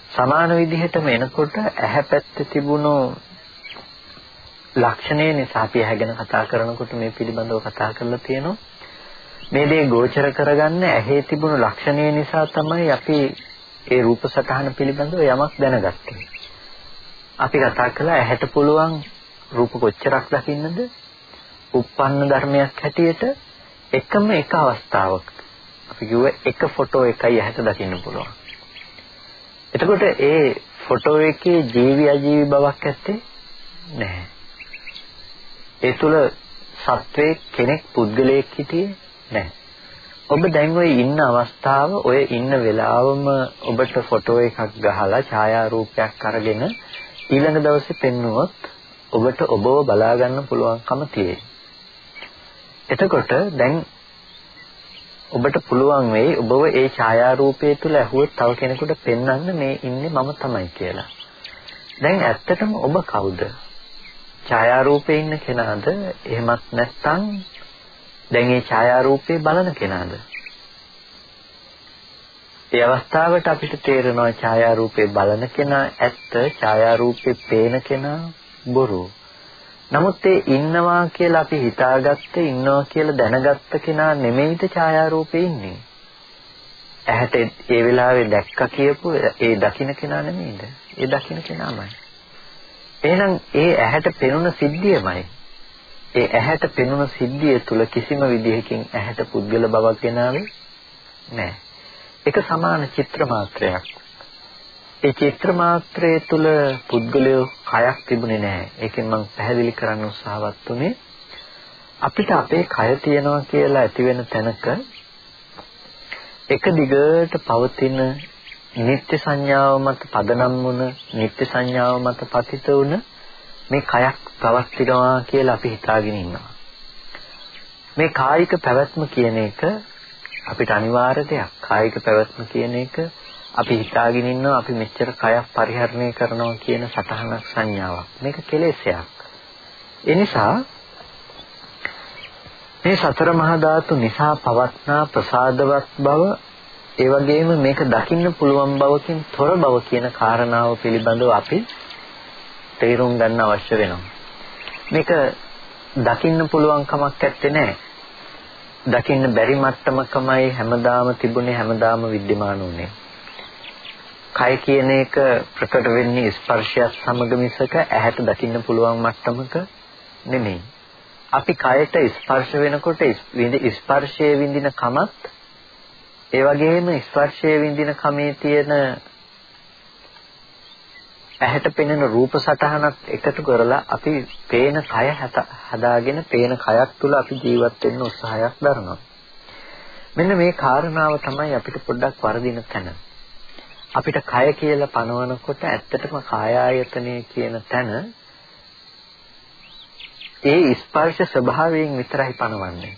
සමාන විදිහටම එනකොට ඇහැ පැත්තේ තිබුණු ලක්ෂණය නිසා අපි ඇහැ ගැන කතා කරනකොට මේ පිළිබඳව කතා කරලා තියෙනවා. මේ දේ ගෝචර කරගන්න ඇහි තිබුණු ලක්ෂණය නිසා තමයි අපි ඒ රූප සටහන පිළිබඳව යමක් දැනගත්තේ. අපි කතා කළා ඇහැට පුළුවන් රූප කොච්චරක් දකින්නද? උප්පන්න ධර්මයක් හැටියට එකම එක අවස්ථාවක. අපි කිව්ව එක ෆොටෝ එකයි ඇහැට දකින්න පුළුවන්. එතකොට ඒ ෆොටෝ එකේ ජීවි අජීවි බවක් ඇත්තේ නැහැ. ඒ තුල සත්වයේ කෙනෙක් පුද්ගලයෙක් හිටියේ නැහැ. ඔබ දැන් ওই ඉන්න අවස්ථාව ඔය ඉන්න වෙලාවම ඔබට ෆොටෝ එකක් ගහලා ඡායාරූපයක් අරගෙන ඊළඟ දවසේ පෙන්නුවොත් ඔබට ඔබව බලා ගන්න පුළුවන්කම තියෙයි. එතකොට දැන් ඔබට පුළුවන් වෙයි ඔබව ඒ ඡායාරූපය තුල ඇහුවොත් තව කෙනෙකුට පෙන්වන්න මේ ඉන්නේ මම තමයි කියලා. දැන් ඇත්තටම ඔබ කවුද? ඡායාරූපේ ඉන්න කෙනාද? එහෙමත් නැත්නම් දැන් මේ ඡායාරූපේ බලන කෙනාද? ඒ අවස්ථාවට අපිට තේරෙනවා ඡායාරූපේ බලන කෙනා ඇත්ත, ඡායාරූපේ පේන කෙනා බොරු. නමුත් ඒ ඉන්නවා කියලා අපි හිතාගත්තේ ඉන්නවා කියලා දැනගත්ත කෙනා නෙමෙයිද ඡායාරූපේ ඉන්නේ. ඇහැට ඒ වෙලාවේ දැක්ක කියපු ඒ දකින්න කෙනා නෙමෙයිද? ඒ දකින්න කෙනාමයි. එහෙනම් ඒ ඇහැට පෙනුන සිද්ධියමයි ඒ ඇහැට පෙනුන සිද්ධිය තුල කිසිම විදිහකින් ඇහැට පුද්ගල බවක් ගෙනාවේ නැහැ. ඒක සමාන චිත්‍ර මාත්‍රයක්. ඒ චිත්‍ර මාත්‍රයේ තුල පුද්ගලයෝ කයක් තිබුණේ නැහැ. ඒකෙන් මම පැහැදිලි කරන්න උත්සාහවත් උනේ අපිට අපේ කය තියනවා කියලා ඇති වෙන තැනක එක දිගට පවතින නිත්‍ය සංඥාව මත පදනම් වුණ නිත්‍ය සංඥාව මත පතිත වුණ මේ කයක් පවත්ිනවා කියලා අපි හිතාගෙන ඉන්නවා. මේ කායික පැවැත්ම කියන එක අපිට අනිවාර්ය දෙයක්. කායික පැවැත්ම කියන එක අපි හිතාගෙන ඉන්නවා අපි මෙච්චර කයක් පරිහරණය කරනවා කියන සටහනක් සංඥාවක්. මේක කෙලෙසයක්. ඒ නිසා මේ සතර මහා ධාතු නිසා පවත්නා ප්‍රසාදවත් බව ඒ වගේම මේක දකින්න පුළුවන් බවකින් තොර බව කියන කාරණාව පිළිබඳව අපි තේරුම් ගන්න අවශ්‍ය වෙනවා. මේක දකින්න පුළුවන් කමක් නැත්තේ නෑ. දකින්න බැරි මට්ටමකමයි හැමදාම තිබුණේ හැමදාම विद्यमान උනේ. කය කියන එක ප්‍රකට වෙන්නේ ස්පර්ශයත් සමග මිසක ඇහැට දකින්න පුළුවන් මට්ටමක නෙමෙයි. අපි කයට ස්පර්ශ වෙනකොට ස්පර්ශයේ විඳින කමත් ඒ වගේම ස්පර්ශයේ විඳින කමේ තියෙන ඇහැට පෙනෙන රූප සටහනක් එකතු කරලා අපි පේන කය හදාගෙන පේන කයක් තුල අපි ජීවත් වෙන්න උත්සාහයක් දරනවා. මෙන්න මේ කාරණාව තමයි අපිට පොඩ්ඩක් වරදින තැන. අපිට කය කියලා පනවනකොට ඇත්තටම කායායතනය කියන තැන ඒ ස්පර්ශ ස්වභාවයෙන් විතරයි පනවන්නේ.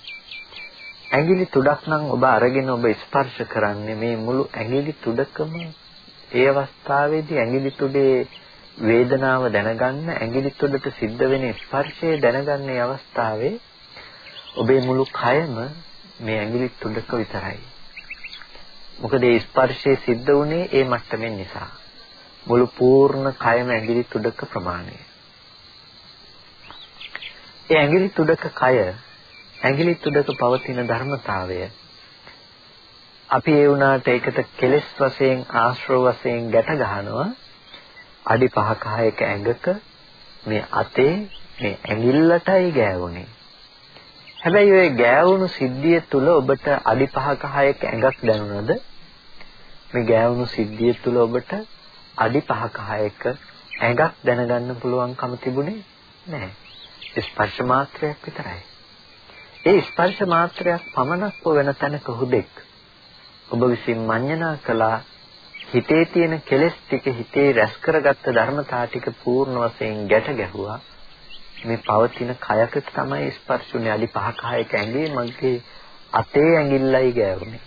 ඇඟිලි තුඩක් නම් ඔබ අරගෙන ඔබ ස්පර්ශ කරන්නේ මේ මුළු ඇඟිලි තුඩකම ඒ අවස්ථාවේදී ඇඟිලි තුඩේ වේදනාව දැනගන්න ඇඟිලි තුඩට සිද්ධ වෙන ස්පර්ශය දැනගන්න අවස්ථාවේ ඔබේ මුළු කයම මේ ඇඟිලි තුඩක විතරයි. මොකද ඒ ස්පර්ශය සිද්ධ වුණේ ඒ මට්ටමින් නිසා. මුළු පූර්ණ කයම ඇඟිලි තුඩක ප්‍රමාණය. ඒ ඇඟිලි තුඩක කය ඇඟිලි තුඩක පවතින ධර්මතාවය අපි ඒ වුණාට ඒකට කෙලෙස් වශයෙන් ආශ්‍රව වශයෙන් ගැට ගන්නවා අඩි 5ක 6ක ඇඟක මේ අතේ මේ ඇඟිල්ලටයි ගෑවුනේ. හැබැයි ওই ගෑවුණු සිද්ධිය තුල ඔබට අඩි 5ක 6ක ඇඟක් දැනුණද? මේ ගෑවුණු සිද්ධිය තුල ඔබට අඩි 5ක 6ක ඇඟක් දැනගන්න පුළුවන්කම තිබුණේ නැහැ. ස්පර්ශ මාත්‍රයක් විතරයි. ඒ ස්පර්ශ මාත්‍රයක් පමණක් වෙන තැනක හුදෙක් ඔබ විසින් මඤ්ඤණා කළා. හිතේ තියෙන කෙලෙස් ටික හිතේ රැස් කරගත්ත ධර්මතා ටික පූර්ණ වශයෙන් ගැට ගැහුවා. මේ පවතින කයක තමයි ස්පර්ශුනේ. අඩි 5 කයක ඇඟේ මගේ අතේ ඇඟිල්ලයි ගෑවුනේ.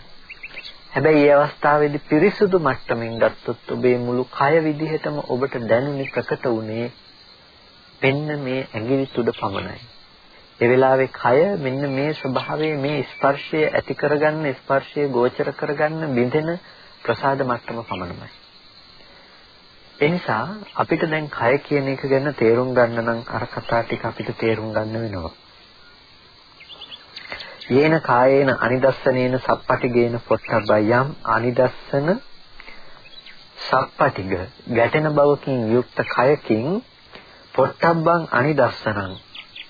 හැබැයි මේ අවස්ථාවේදී පිරිසුදු මට්ටමින් ගත්තොත් ඔබේ මුළු කය විදිහටම ඔබට දැනුනේ ප්‍රකට වුණේ පෙන්න මේ ඇඟිලි තුඩ පමණයි. ඒ වෙලාවේ කය මෙන්න මේ ස්වභාවයේ මේ ස්පර්ශය ඇති කරගන්න ස්පර්ශය ගෝචර කරගන්න බිඳෙන ප්‍රසාද මට්ටම පමණයි. ඒ නිසා අපිට දැන් කය කියන එක ගැන තේරුම් ගන්න නම් අර කතා ටික අපිට තේරුම් ගන්න වෙනවා. යේන කායේන අනිදස්සනේන සප්පටිගේන පොට්ටබ්බයම් අනිදස්සන සප්පටිග ගැටෙන බවකින් යුක්ත කයකින් පොට්ටබ්බං අනිදස්සනං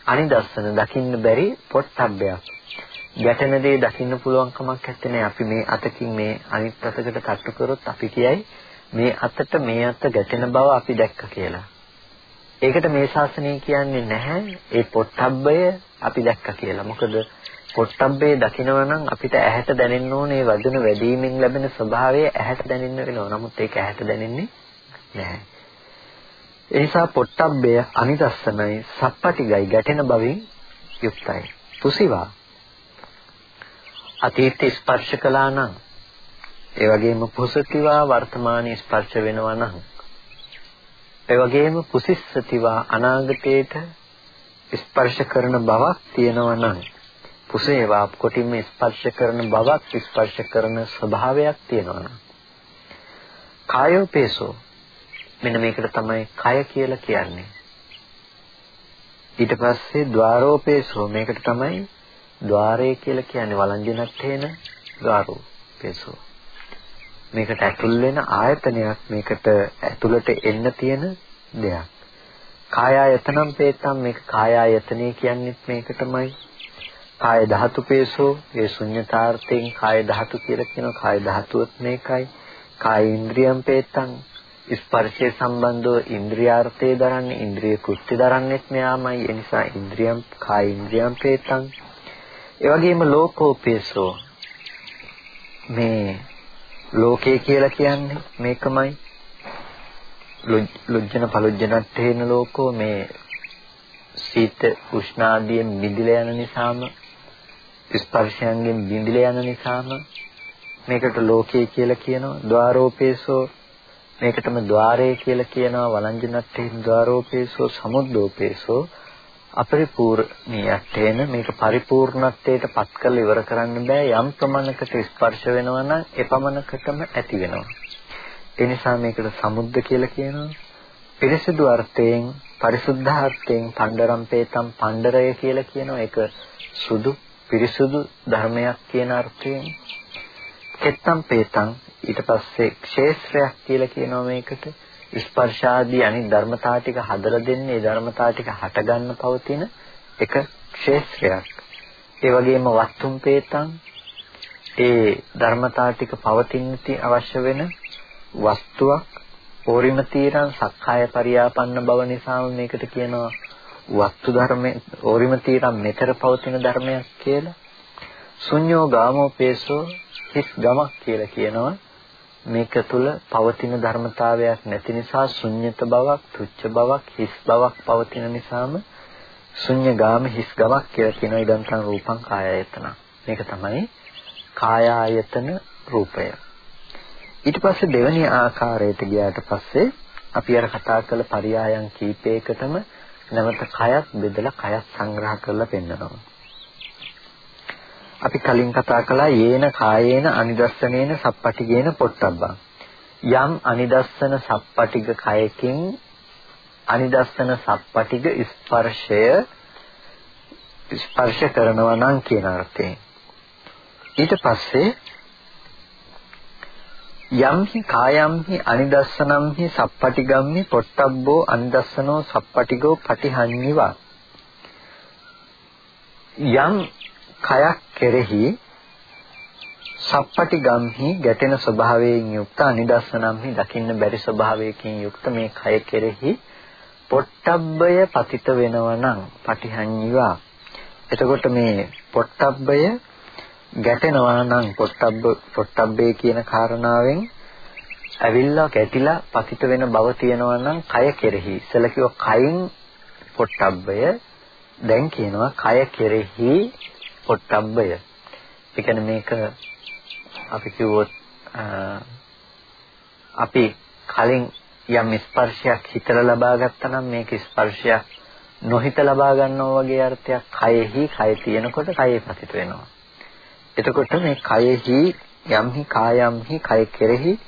අනිදස්සන දකින්න බැරි පොට්ටබ්බයක්. ගැටෙන දේ දකින්න පුළුවන් කමක් නැත්තේ අපි මේ අතකින් මේ අනිත් අතකට තට්ටු කරොත් අපි කියයි මේ අතට මේ අත ගැටෙන බව අපි දැක්ක කියලා. ඒකට මේ ශාසනය කියන්නේ නැහැ ඒ පොට්ටබ්බය අපි දැක්ක කියලා. මොකද පොට්ටබ්බේ දකිනවා නම් අපිට ඇහැට දැනෙන්න ඕනේ වදන වැඩිමින් ලැබෙන ස්වභාවය ඇහැට දැනෙන්න වෙනවා. නමුත් ඒක ඇහැට දැනෙන්නේ නැහැ. ඒ නිසා පොට්ටබ්බය අනිදස්සනයි සප්පටිගයි ගැටෙන බවින් යුක්තයි. පුසිවා. අතීත ස්පර්ශ කළා නම් ඒ වගේම පුසතිවා වර්තමානයේ ස්පර්ශ වෙනවා නම් ඒ වගේම පුසිස්සතිවා අනාගතයේට ස්පර්ශ කරන බවක් තියෙනවා නම් පුසේවා කොටින්ම ස්පර්ශ කරන බවක් ස්පර්ශ කරන ස්වභාවයක් තියෙනවා නම්. කායෝපේසෝ. මෙන්න මේකට තමයි කය කියලා කියන්නේ. ඊට පස්සේ ద్వාරෝපේසෝ මේකට තමයි ద్వාරය කියලා කියන්නේ වළංජනත් හේන ద్వාරෝපේසෝ. මේකට ඇතුල් වෙන ආයතනයක් මේකට ඇතුළට එන්න තියෙන දෙයක්. කායායතනම් පේතම් මේක කායායතනේ කියන්නේත් මේකටමයි. කාය ධාතු පේසෝ ඒ ශුන්‍යතාර්ථයෙන් කාය ධාතු කියලා කියන කාය ධාතුවත් මේකයි. කාය ඉන්ද්‍රියම් පේතම් ස්පර්ශය සම්බන්ධව ඉන්ද්‍රියාර්ථය දරන්නේ ඉන්ද්‍රිය කෘත්‍ය දරන්නේත් මෙයාමයි. ඒ නිසා ඉන්ද්‍රියම් කාය ඉන්ද්‍රියම් ප්‍රේතං. ඒ වගේම ලෝකෝපේසෝ. මේ ලෝකය කියලා කියන්නේ මේකමයි. ලොජ්ජන පලොජ්ජනත් හේන ලෝකෝ මේ සීත උෂ්ණ ආදී මිදිලා යන නිසාම ස්පර්ශයන්ගෙන් බිඳිලා යන නිසාම මේකට ලෝකේ කියලා කියනවා. ద్వාරෝපේසෝ මේකටම ద్వාරය කියලා කියනවා වළංජනත්තේ ద్వාරෝපේසෝ සමුද්දෝපේසෝ අපරිපූර්ණී යටේන මේක පරිපූර්ණත්වයට පත් කරලා ඉවර කරන්න බෑ යම් ප්‍රමාණයකට ස්පර්ශ වෙනවා නම් එපමණකටම ඇති වෙනවා. ඒ නිසා මේකට සමුද්ද කියලා කියනවා. පිරිසුදු අර්ථයෙන් පරිසුද්ධාර්ථයෙන් පණ්ඩරම්පේතම් පණ්ඩරය කියලා කියනවා. ඒක සුදු පිරිසුදු ධර්මයක් කියන අර්ථයෙන්. කෙත්තම් පේතම් ඊට පස්සේ ක්ෂේත්‍රයක් කියලා කියනවා මේකට. ස්පර්ශාදී අනිත් ධර්මතා ටික හදලා දෙන්නේ ඒ ධර්මතා ටික හටගන්න පවතින එක ක්ෂේත්‍රයක්. ඒ වගේම වස්තුම් පේතම් ඒ ධර්මතා ටික පවතින්නට අවශ්‍ය වෙන වස්තුවක් ඕරිම තීරන් සක්කාය පරියාපන්න බව නිසාම මේකට කියනවා වස්තු ධර්මයේ ඕරිම තීරන් මෙතර පවතින ධර්මයක් කියලා. ශුන්‍යෝ ගාමෝපේසෝ හිස් ගමක් කියලා කියනවා. මේක තුල පවතින ධර්මතාවයක් නැති නිසා ශුන්්‍යත බවක්, තුච්ච බවක්, හිස් බවක් පවතින නිසාම ශුන්‍ය ගාම හිස් ගමක් කියලා කියනවා ඉදන්තං රූපං කායයතන. මේක තමයි කායායතන රූපය. ඊට පස්සේ දෙවෙනි ආකාරයට ගියාට පස්සේ අපි අර කතා කළ පරයයන් කීපයකටම නැවත කයත් බෙදලා කයත් සංග්‍රහ කරලා පෙන්නනවා. අපි කලින් කතා කළා යේන කායේන අනිදස්සනේන සප්පටිගේන පොට්ටබ්බං. යම් අනිදස්සන සප්පටිග කයකින් අනිදස්සන සප්පටිග ස්පර්ශය ස්පර්ශ කරනවා නම් කියන අර්ථයෙන්. ඊට පස්සේ යම්හි කායම්හි අනිදස්සනම්හි සප්පටිගම්හි පොට්ටබ්බෝ අනිදස්සනෝ සප්පටිගෝ පටිහඤ්ඤිවා යම් කයක් කෙරෙහි සප්පටිගම්හි ගැටෙන ස්වභාවයෙන් යුක්ත අනිදස්සනම්හි දකින්න බැරි ස්වභාවයකින් යුක්ත මේ කය කෙරෙහි පොට්ටබ්බය පතිත වෙනවා නම් පටිහඤ්ඤිවා එතකොට මේ පොට්ටබ්බය ගැටෙනවා නම් පොට්ටබ්බ පොට්ටබ්බේ කියන කාරණාවෙන් ඇවිල්ලා ගැටිලා පතිත වෙන බව තියෙනවා නම් කය කෙරෙහි. ඉස්සලා කිව්ව කයින් පොට්ටබ්බය. දැන් කියනවා කය කෙරෙහි පොට්ටබ්බය. ඒ කියන්නේ මේක අපි කිව්වොත් අපි කලින් යම් ස්පර්ශයක් හිතලා ලබා ගත්තා නම් මේක ස්පර්ශයක් නොහිත ලබා ගන්නවා වගේ අර්ථයක් කයෙහි කය තියෙනකොට කයේ පතිත වෙනවා. එතකොට මේ කයෙහි යම්හි කායම්හි කය කෙරෙහි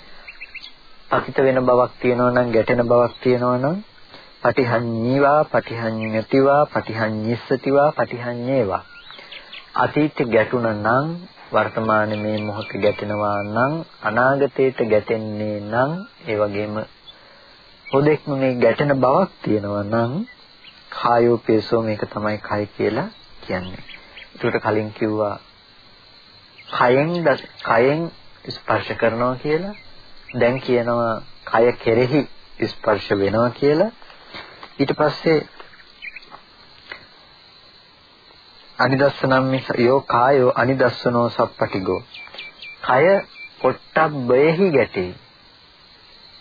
පතිත වෙන බවක් තියෙනවා නම් ගැටෙන බවක් තියෙනවා නම් පටිහඤ්ඤීවා පටිහඤ්ඤතිවා පටිහඤ්ඤිස්සතිවා පටිහඤ්ඤේවා අතීත ගැටුණා නම් වර්තමානයේ මේ මොහොත ගැටෙනවා නම් අනාගතයට ගැටෙන්නේ නම් ඒ වගේම පොදෙක්ම මේ ගැටෙන බවක් තියෙනවා නම් කායෝපේසෝ මේක තමයි කය කියලා කියන්නේ. ඒකට කලින් කිව්වා කයෙන් කයෙන් ස්පර්ශ කරනවා කියලා. දැන් කියනවා කය කෙරෙහි ස්පර්ශ වෙනවා කියලා. ඊට පස්සේ අනිදස්සනම් යෝ කායෝ අනිදස්සනෝ සප්පටිගෝ. කය පොට්ටබ්බයෙහි ගැටේ.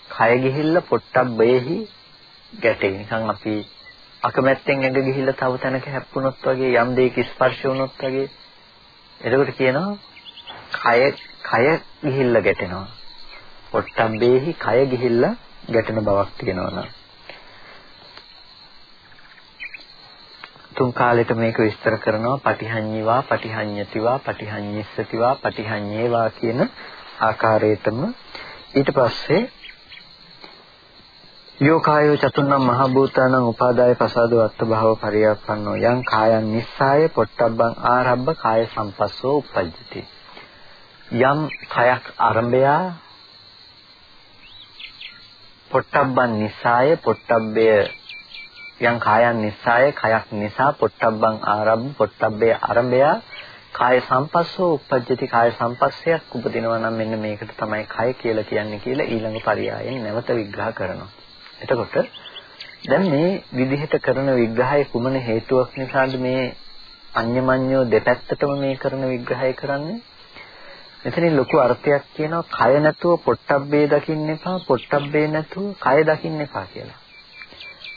කය ගිහිල්ලා පොට්ටබ්බයෙහි ගැටේ. නිකන් අපි අකමැත්තෙන් ඇඟ ගිහිල්ලා තව තැනක හැප්පුණොත් වගේ යම් දෙයක ස්පර්ශ වුණොත් වගේ. එතකොට කියනවා කය කය ගිහිල්ලා ගැටෙනවා. පොට්ටබ්බේහි කය ගිහිල්ලා ගැටෙන බවක් තියෙනවා නම් තුන් කාලෙට මේක විස්තර කරනවා. පටිහඤ්ඤිවා පටිහඤ්ඤතිවා පටිහඤ්ඤිස්සතිවා පටිහඤ්ඤේවා කියන ආකාරයටම. ඊට පස්සේ යෝකායෝ චතුන්නම් මහ භූතානං උපාදාය පසාදෝ අත්ථභාව පරියප්පන්නෝ යං කායං නිස්සාය පොට්ටබ්බං ආරබ්බ කාය සම්පස්සෝ උප්පජ්ජති යම් කයක් ආරම්භයා පොට්ටබ්බන් නිස්සාය පොට්ටබ්බය යම් කායන් නිසාය කයක් නිසා පොට්ටබ්බං ආරම්භ පොට්ටබ්බේ ආරම්භය කාය සම්පස්සෝ උපජ්ජති කාය සම්පස්සයක් උපදිනවා නම් මෙන්න මේකට තමයි කය කියලා කියන්නේ කියලා ඊළඟ පරයයන් නැවත විග්‍රහ කරනවා. එතකොට දැන් මේ විදිහට කරන විග්‍රහය කුමන හේතුවක් නිසාද මේ අඤ්ඤමඤ්ඤෝ දෙපැත්තටම මේ කරන විග්‍රහය කරන්නේ? මෙතනින් ලොකු අර්ථයක් කියනවා කය නැතුව පොට්ටබ්බේ දකින්න එපා පොට්ටබ්බේ නැතුව කය දකින්න එපා කියලා.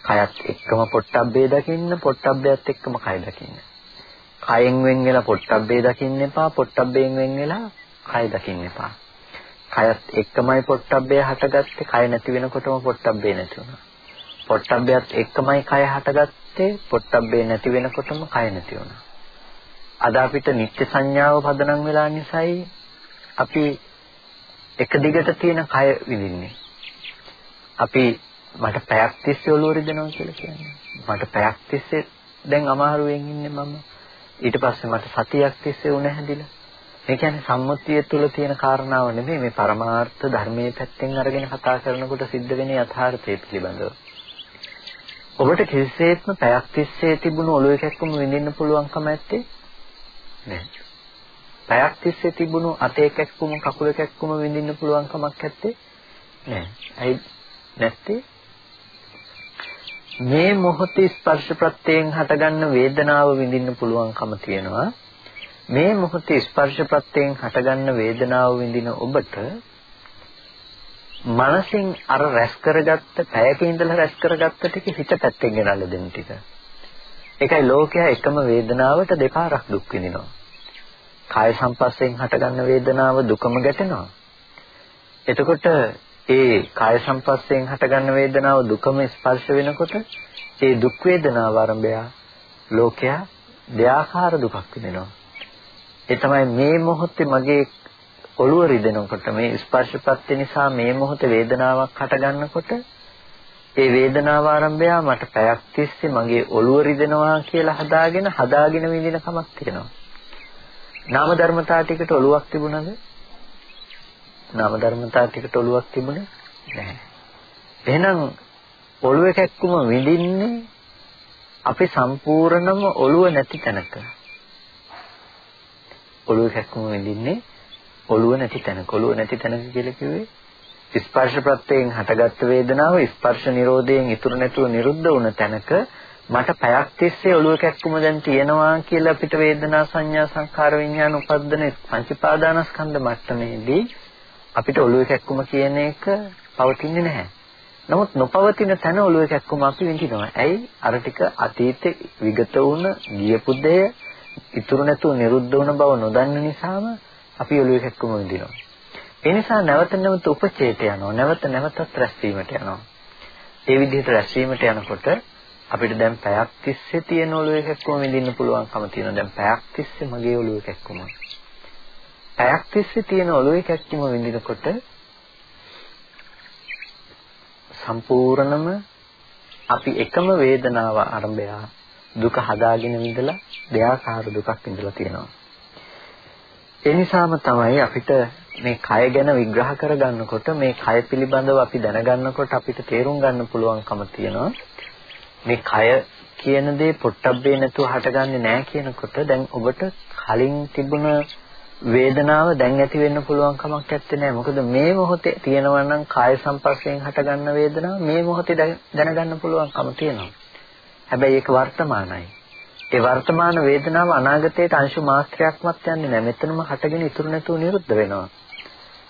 කයත් එක්කම පොට්ටබ්බේ දකින්න පොට්ටබ්බයත් එක්කම කය දකින්න. කයෙන් වෙන් වෙලා පොට්ටබ්බේ දකින්න එපා පොට්ටබ්බෙන් වෙන් වෙලා කය දකින්න එපා. කයත් එක්කමයි පොට්ටබ්බේ හටගත්තේ කය නැති වෙනකොටම පොට්ටබ්බේ නැති වුණා. පොට්ටබ්බයත් එක්කමයි කය හටගත්තේ පොට්ටබ්බේ නැති වෙනකොටම කය නැති වුණා. අද අපිට නිත්‍ය සංඥාව පදනම් වෙලා නිසායි අපි එක දිගට තියෙන කය විඳින්නේ. අපි මට පැයක් තිස්සේ ඔළුව රිදෙනවා කියලා කියන්නේ මට පැයක් තිස්සේ දැන් අමාරුවෙන් ඉන්නේ මම ඊට පස්සේ මට සතියක් තිස්සේ උණ හැදිලා. ඒ කියන්නේ සම්මුතිය තුළ තියෙන කාරණාව නෙමෙයි මේ පරමාර්ථ ධර්මයේ පැත්තෙන් අරගෙන කතා කරනකොට සිද්ධ වෙන යථාර්ථය පිළිබඳව. ඔබට කිසිසේත්ම පැයක් තිස්සේ තිබුණු ඔළුව එකක්ම විඳින්න පුළුවන්කම නැත්තේ නෑ. පැයක් තිස්සේ තිබුණු අතේ එකක්ම කකුල එකක්ම විඳින්න පුළුවන් කමක් නැත්තේ නෑ. ඇයි නැත්තේ? මේ මොහොතේ ස්පර්ශ ප්‍රත්‍යයෙන් හටගන්න වේදනාව විඳින්න පුළුවන්කම තියෙනවා. මේ මොහොතේ ස්පර්ශ ප්‍රත්‍යයෙන් හටගන්න වේදනාව විඳින ඔබට මනසින් අර රැස් කරගත්ත පැයක ඉඳලා රැස් කරගත්ත ටික හිත පැත්තෙන් ගෙනල්ලා දෙන ටික. ඒකයි ලෝකයා එකම වේදනාවට දෙපාරක් දුක් විඳිනවා. කාය සංපස්යෙන් හටගන්න වේදනාව දුකම ගැටෙනවා. එතකොට ඒ කාය සංපස්යෙන් හටගන්න වේදනාව දුකම ස්පර්ශ වෙනකොට ඒ දුක් වේදනාව ආරම්භය ලෝකයා දෙආකාර දුකක් විඳිනවා. ඒ තමයි මේ මොහොතේ මගේ ඔළුව රිදෙනකොට මේ ස්පර්ශපත්ති නිසා මේ මොහොතේ වේදනාවක් හටගන්නකොට ඒ වේදනාව ආරම්භය මට පැයක් තිස්සේ මගේ ඔළුව රිදෙනවා කියලා හදාගෙන හදාගෙන විඳින කමක් තියෙනවා. නාම ධර්මතා ටිකට ඔළුවක් තිබුණද? නාම ධර්මතා ටිකට ඔළුවක් තිබුණේ නැහැ. එහෙනම් ඔළුව කැක්කුම විඳින්නේ අපි සම්පූර්ණම ඔළුව නැති තැනක. ඔළුව කැක්කුම විඳින්නේ ඔළුව නැති තැනක. ඔළුව නැති තැනක කියලා කිව්වේ ස්පර්ශ ප්‍රත්‍යයෙන් හටගත් වේදනාව ස්පර්ශ නිරෝධයෙන් ඉතුරු නැතුව නිරුද්ධ වුණ තැනක මට පැයක් තිස්සේ ඔළුව කැක්කුම දැන් තියෙනවා කියලා අපිට වේදනා සංඥා සංකාර විඥාන උපද්දන පංචපාදානස්කන්ධ මට්ටමේදී අපිට ඔළුවේ කැක්කුම කියන එක පවතින්නේ නැහැ. නමුත් නොපවතින තැන ඔළුවේ කැක්කුම අපි විඳිනවා. ඇයි? අර ටික අතීතේ විගත වුණ ගියපු දෙය ඉතුරු නැතුව නිරුද්ධ වුණ බව නොදන්න නිසාම අපි ඔළුවේ කැක්කුම විඳිනවා. ඒ නිසා නැවත නැවත උපචේත යනවා. නැවත නැවතත් රැස්වීමට යනවා. ඒ විදිහට රැස්වීමට යනකොට අපිට දැන් පැයක් තිස්සේ තියෙන ඔළුවේ කැක්කුම විඳින්න පුළුවන්කම තියෙනවා. දැන් පැයක් තිස්සේ මගේ ඔළුවේ කැක්කුම. පැයක් තිස්සේ තියෙන ඔළුවේ කැක්කම විඳිනකොට සම්පූර්ණම අපි එකම වේදනාව ආරම්භය දුක හදාගෙන විඳලා දෙයාකාර දුකක් විඳලා තියෙනවා. ඒ නිසාම තමයි අපිට මේ කය ගැන විග්‍රහ කරගන්නකොට මේ කය පිළිබඳව අපි දැනගන්නකොට අපිට තේරුම් ගන්න පුළුවන්කම තියෙනවා. මේ කය කියන දේ පොට්ටබ්බේ නැතුව හටගන්නේ නැහැ කියනකොට දැන් ඔබට කලින් තිබුණ වේදනාව දැන් ඇති වෙන්න පුළුවන් කමක් නැත්තේ නෑ. මොකද මේ මොහොතේ තියෙනවා නම් කාය සංපර්ශයෙන් හටගන්න වේදනාව මේ මොහොතේ දැනගන්න පුළුවන්කම තියෙනවා. හැබැයි ඒක වර්තමානයි. ඒ වර්තමාන වේදනාව අනාගතයට අංශු මාත්‍රයක්වත් යන්නේ නෑ. මෙතනම හටගෙන ඉතුරු නැතුව නිරුද්ධ වෙනවා.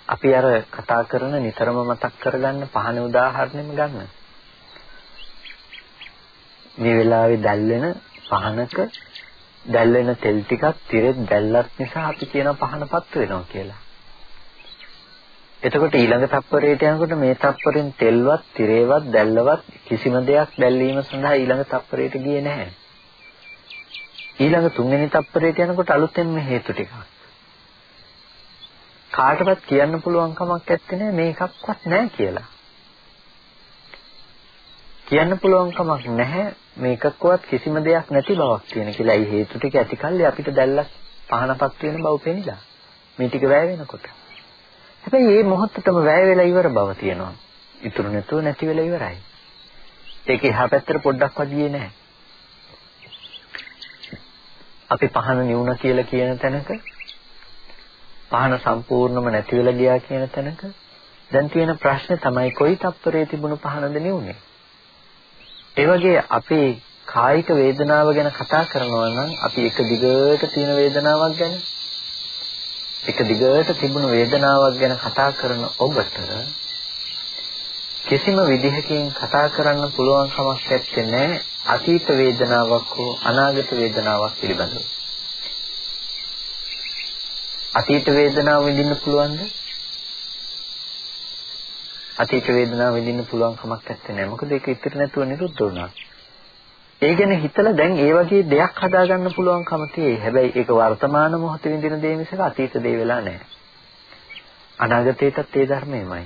අපි අර කතා කරන නිතරම මතක් කරගන්න පහන උදාහරණෙම ගන්න. මේ වෙලාවේ දැල්වෙන පහනක දැල් වෙන තෙල් ටිකක් තිරෙත් දැල්ලත් නිසා අපි කියන පහනපත් වෙනවා කියලා. එතකොට ඊළඟ තප්පරයට යනකොට මේ තප්පරෙන් තෙල්වත්, තිරේවත්, දැල්ලවත් කිසිම දෙයක් දැල්වීම සඳහා ඊළඟ තප්පරයට ගියේ නැහැ. ඊළඟ තුන්වෙනි තප්පරයට යනකොට අලුතෙන් හේතු ටිකක්. කාටවත් කියන්න පුළුවන් කමක් නැත්තේ මේකක්වත් නැහැ කියලා. කියන්න පුළුවන් කමක් නැහැ මේකකවත් කිසිම දෙයක් නැති බවක් තියෙන කියලා. ඒ හේතු ටික ඇතිකල්ලි අපිට දැල්ලක් පහනපත් වෙන බව පෙනිලා. මේ ටික වැය වෙනකොට. හැබැයි මේ මොහොතටම වැය වෙලා ඉවර බව තියෙනවා. ඉතුරු නැතුව නැති වෙලා ඉවරයි. ඒක එහා පැත්තට පොඩ්ඩක්වත් ගියේ නැහැ. අපි පහන නිවුණ කියලා කියන තැනක පහන සම්පූර්ණම නැති වෙලා ගියා කියන තැනක දැන් තියෙන ප්‍රශ්නේ තමයි කොයි තප්පරේ තිබුණු පහනද නිවුනේ? ඒ වගේ අපේ කායික වේදනාව ගැන කතා කරනවා නම් අපි එක දිගට තියෙන වේදනාවක් ගැන එක දිගට තිබුණු වේදනාවක් ගැන කතා කරන ඔබට කිසිම විදිහකින් කතා කරන්න පුළුවන් කමක් නැත්තේ නෑ අතීත වේදනාවක් හෝ අනාගත වේදනාවක් පිළිබඳව. අතීත වේදනාව විඳින්න පුළුවන්ද? අතීත වේදනාව විඳින්න පුළුවන් කමක් නැත්තේ. මොකද ඒක ඉතිරි නැතුව නිරුද්ධ වුණා. ඒ ගැන හිතලා දැන් ඒ වගේ දෙයක් හදාගන්න පුළුවන්කම තියෙයි. හැබැයි ඒක වර්තමාන මොහොතේ විඳින දේ මිසක අතීත දේ වෙලා නැහැ. අනාගතේටත් ඒ ධර්මයමයි.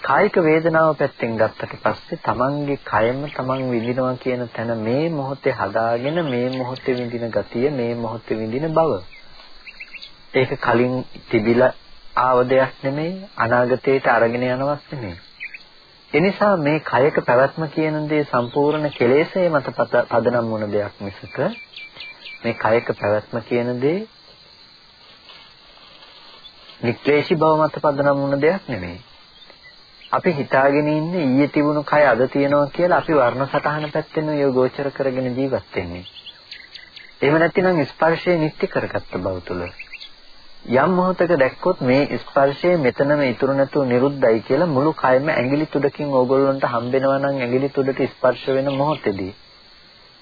කායික වේදනාව පැත්තෙන් ගත්තට පස්සේ තමන්ගේ කයම තමන් විඳිනවා කියන තැන මේ මොහොතේ හදාගෙන මේ මොහොතේ විඳින ගතිය මේ මොහොතේ විඳින බව. ඒක කලින් තිබිලා ආව දෙයක් නෙමෙයි අනාගතයට අරගෙන යනවත් නෙමෙයි. එනිසා මේ කයක පැවැත්ම කියන දේ සම්පූර්ණ කෙලෙසේ මත පදනම් වුණ දෙයක් මිසක මේ කයක පැවැත්ම කියන දේ නික්ලේශී බව මත පදනම් වුණ දෙයක් නෙමෙයි. අපි හිතාගෙන ඉන්නේ ඊයේ තිබුණු කය අද තියෙනවා කියලා අපි වර්ණ සටහන පැත්තෙන් යෝගෝචර කරගෙන ජීවත් වෙන්නේ. එහෙම නැත්නම් ස්පර්ශය නිත්‍ය කරගත්ත බව තුල යම් මොහොතක දැක්කොත් මේ ස්පර්ශය මෙතනම ඉතුරු නැතුව නිරුද්ධයි කියලා මුළු කයම ඇඟිලි තුඩකින් ඕගොල්ලන්ට හම්බෙනවා නම් ඇඟිලි තුඩට ස්පර්ශ වෙන මොහොතේදී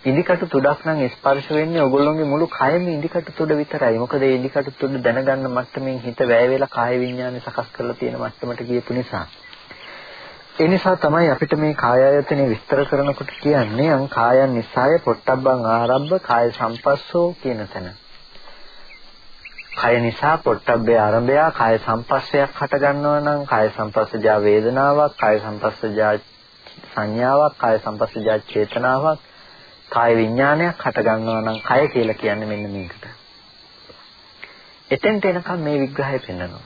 ඉදිකටු තුඩක් නම් ස්පර්ශ වෙන්නේ ඕගොල්ලෝගේ මුළු කයම ඉදිකටු තුඩ විතරයි. මොකද ඒ ඉදිකටු තුඩ දැනගන්න මට්ටමින් හිත වැය වෙලා කාය විඥානය සකස් කරලා තියෙන මට්ටමට ගියපු නිසා. ඒ නිසා තමයි අපිට මේ කාය ආයතනෙ විස්තර කරනකොට කියන්නේ අං කායන් නිසාය පොට්ටබ්බං ආරබ්බ කාය සම්පස්සෝ කියන තැන. කය නිසා පොට්ටබ්බේ ආරම්භය කාය සංපස්සයක් හට ගන්නවා නම් කාය සංපස්සජා වේදනාවක් කාය සංපස්සජා සංඥාවක් කාය සංපස්සජා චේතනාවක් කාය විඥානයක් හට ගන්නවා නම් කය කියලා කියන්නේ මෙන්න මේකට. එතෙන්ට එනකම් මේ විග්‍රහය පෙන්වනවා.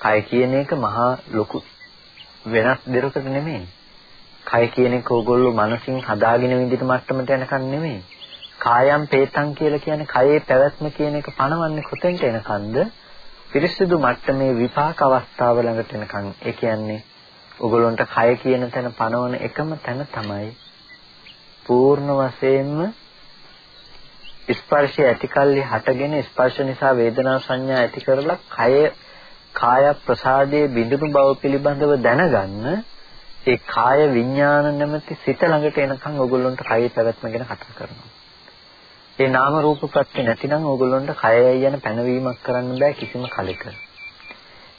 කය කියන එක මහා ලොකු වෙනස් දෙයකට නෙමෙයි. කය කියන එක ඕගොල්ලෝ මනසින් හදාගෙන විදිහට මට්ටමට යනකම් නෙමෙයි. කායම් පේතං කියලා කියන්නේ කයේ පැවැත්ම කියන එක පණවන්නේ කොතෙන්ට එනකන්ද? පිරිසිදු මට්ටමේ විපාක අවස්ථාව ළඟට එනකන්. ඒ කියන්නේ ඔගොල්ලන්ට කය කියන තැන පණවන එකම තැන තමයි පූර්ණ වශයෙන්ම ස්පර්ශය ඇතිකල්ලි හටගෙන ස්පර්ශ නිසා වේදනා සංඥා ඇති කරලා කය කාය ප්‍රසාදයේ බිඳුණු බව පිළිබඳව දැනගන්න ඒ කාය විඥාන නැමැති සිත ළඟට එනකන් ඔයගොල්ලන්ට කය පැවැත්ම ගැන කතා කරනවා. ඒ නාම රූප ප්‍රත්‍ය නැතිනම් ඕගොල්ලන්ට කයයි යන පැනවීමක් කරන්න බෑ කිසිම කලෙක.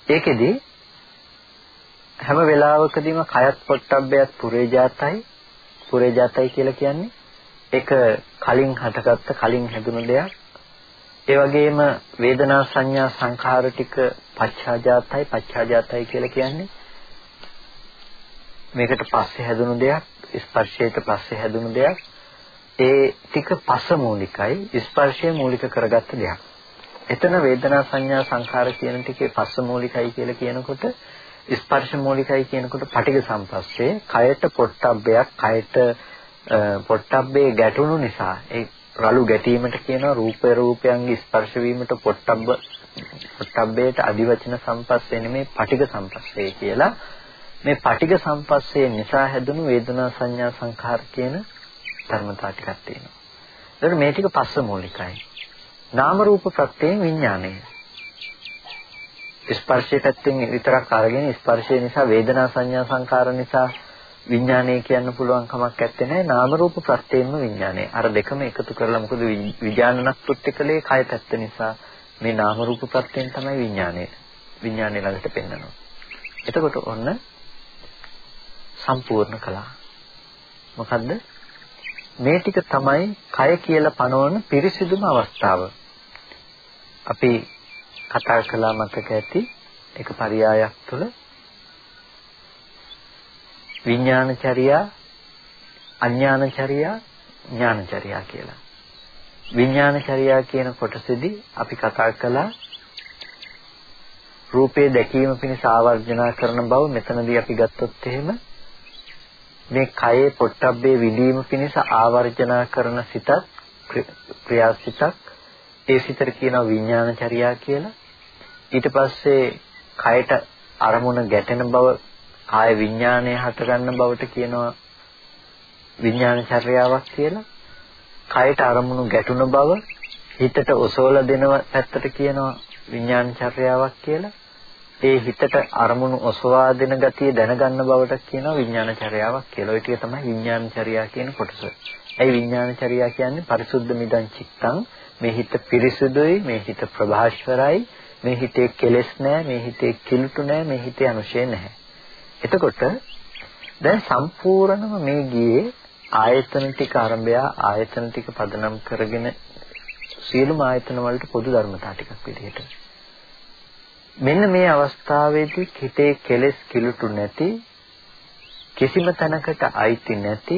ඒකෙදි හැම වෙලාවකදීම කයත් පොට්ටබ්බයත් පුරේජාතයි පුරේජාතයි කියලා කියන්නේ ඒක කලින් හටගත්ත කලින් හැදුණු දෙයක්. ඒ වගේම වේදනා සංඥා සංඛාර ටික පච්චාජාතයි පච්චාජාතයි කියලා කියන්නේ මේකට පස්සේ හැදුණු දෙයක් ස්පර්ශයට පස්සේ හැදුණු දෙයක් ඒ ටික පස මූලිකයි ස්පර්ශය මූලික කරගත්ත දෙයක්. එතන වේදනා සංඥා සංඛාර කියන ටිකේ පස්ස මූලිකයි කියලා කියනකොට ස්පර්ශ මූලිකයි කියනකොට පටිඝ සම්පස්සේ කයට පොට්ටබ්බයක් කයට පොට්ටබ්බේ ගැටුණු නිසා ඒ රළු ගැටීමට කියනවා රූපය රූපයන්ගේ ස්පර්ශ වීමට පොට්ටබ්බ පොට්ටබ්බේට අදිවචන සම්පස්සේ නෙමේ පටිඝ සම්පස්සේ කියලා මේ පටිඝ සම්පස්සේ නිසා හැදුණු වේදනා සංඥා සංඛාර කියන ධර්මතා ටිකක් තියෙනවා. ඒකට මේ ටික පස්ස මූලිකයි. නාම රූප ප්‍රත්‍යයෙන් විඥානය. ස්පර්ශය පැත්තෙන් විතරක් අරගෙන ස්පර්ශය නිසා වේදනා සංඥා සංකාර නිසා විඥානය කියන්න පුළුවන් කමක් නැත්තේ නෑ නාම රූප ප්‍රත්‍යයෙන්ම විඥානය. අර දෙකම එකතු කරලා මොකද විඥානනක් ප්‍රත්‍යකලේ කය පැත්ත නිසා මේ නාම රූප ප්‍රත්‍යයෙන් තමයි විඥානය. විඥානය ළඟට පෙන්නනවා. එතකොට ඔන්න සම්පූර්ණ කළා. මොකද්ද? මේ ටික තමයි කය කියලා පනවන පිරිසිදුම අවස්ථාව. අපි කතා කළා මතක ඇති එක පරයයක් තුළ විඥානචර්යා අඥානචර්යා ඥානචර්යා කියලා. විඥානචර්යා කියන කොටසෙදි අපි කතා කළා රූපේ දැකීම පිණිස ආවර්ජනා කරන බව මෙතනදී අපි ගත්තොත් එහෙම මේ කයේ පොට්ටබ්බේ විදීම පිණිස ආවර්ජනා කරන සිතක් ක්‍රියාසිතක් ඒ සිතට කියනවා විඥානචර්යා කියලා. ඊට පස්සේ කයට අරමුණ ගැටෙන බව කාය විඥානය හටගන්න බවට කියනවා විඥානචර්යාවක් කියලා. කයට අරමුණු ගැටුණ බව හිතට ඔසවලා දෙන පැත්තට කියනවා විඥානචර්යාවක් කියලා. ඒ හිතට අරමුණු ඔසවා දෙන ගතිය දැනගන්න බවට කියනවා විඥානචර්යාවක් කියලා. ඒ ටික තමයි විඥානචර්යා කියන කොටස. ඒ විඥානචර්යා කියන්නේ? පරිසුද්ධ මිදං චිත්තං. මේ හිත පිරිසුදුයි මේ හිත ප්‍රභාෂ්වරයි මේ හිතේ කෙලෙස් නැහැ මේ හිතේ කිලුටු නැහැ මේ හිතේ අනුශය නැහැ. එතකොට දැන් සම්පූර්ණම මේ ගියේ ආයතන ටික ආරම්භය ආයතන ටික පදනම් කරගෙන සියලුම ආයතන වලට පොදු ධර්මතා ටිකක් විදිහට. මෙන්න මේ අවස්ථාවේදී හිතේ කෙලෙස් කිලුටු නැති කිසිම තැනකට අයිති නැති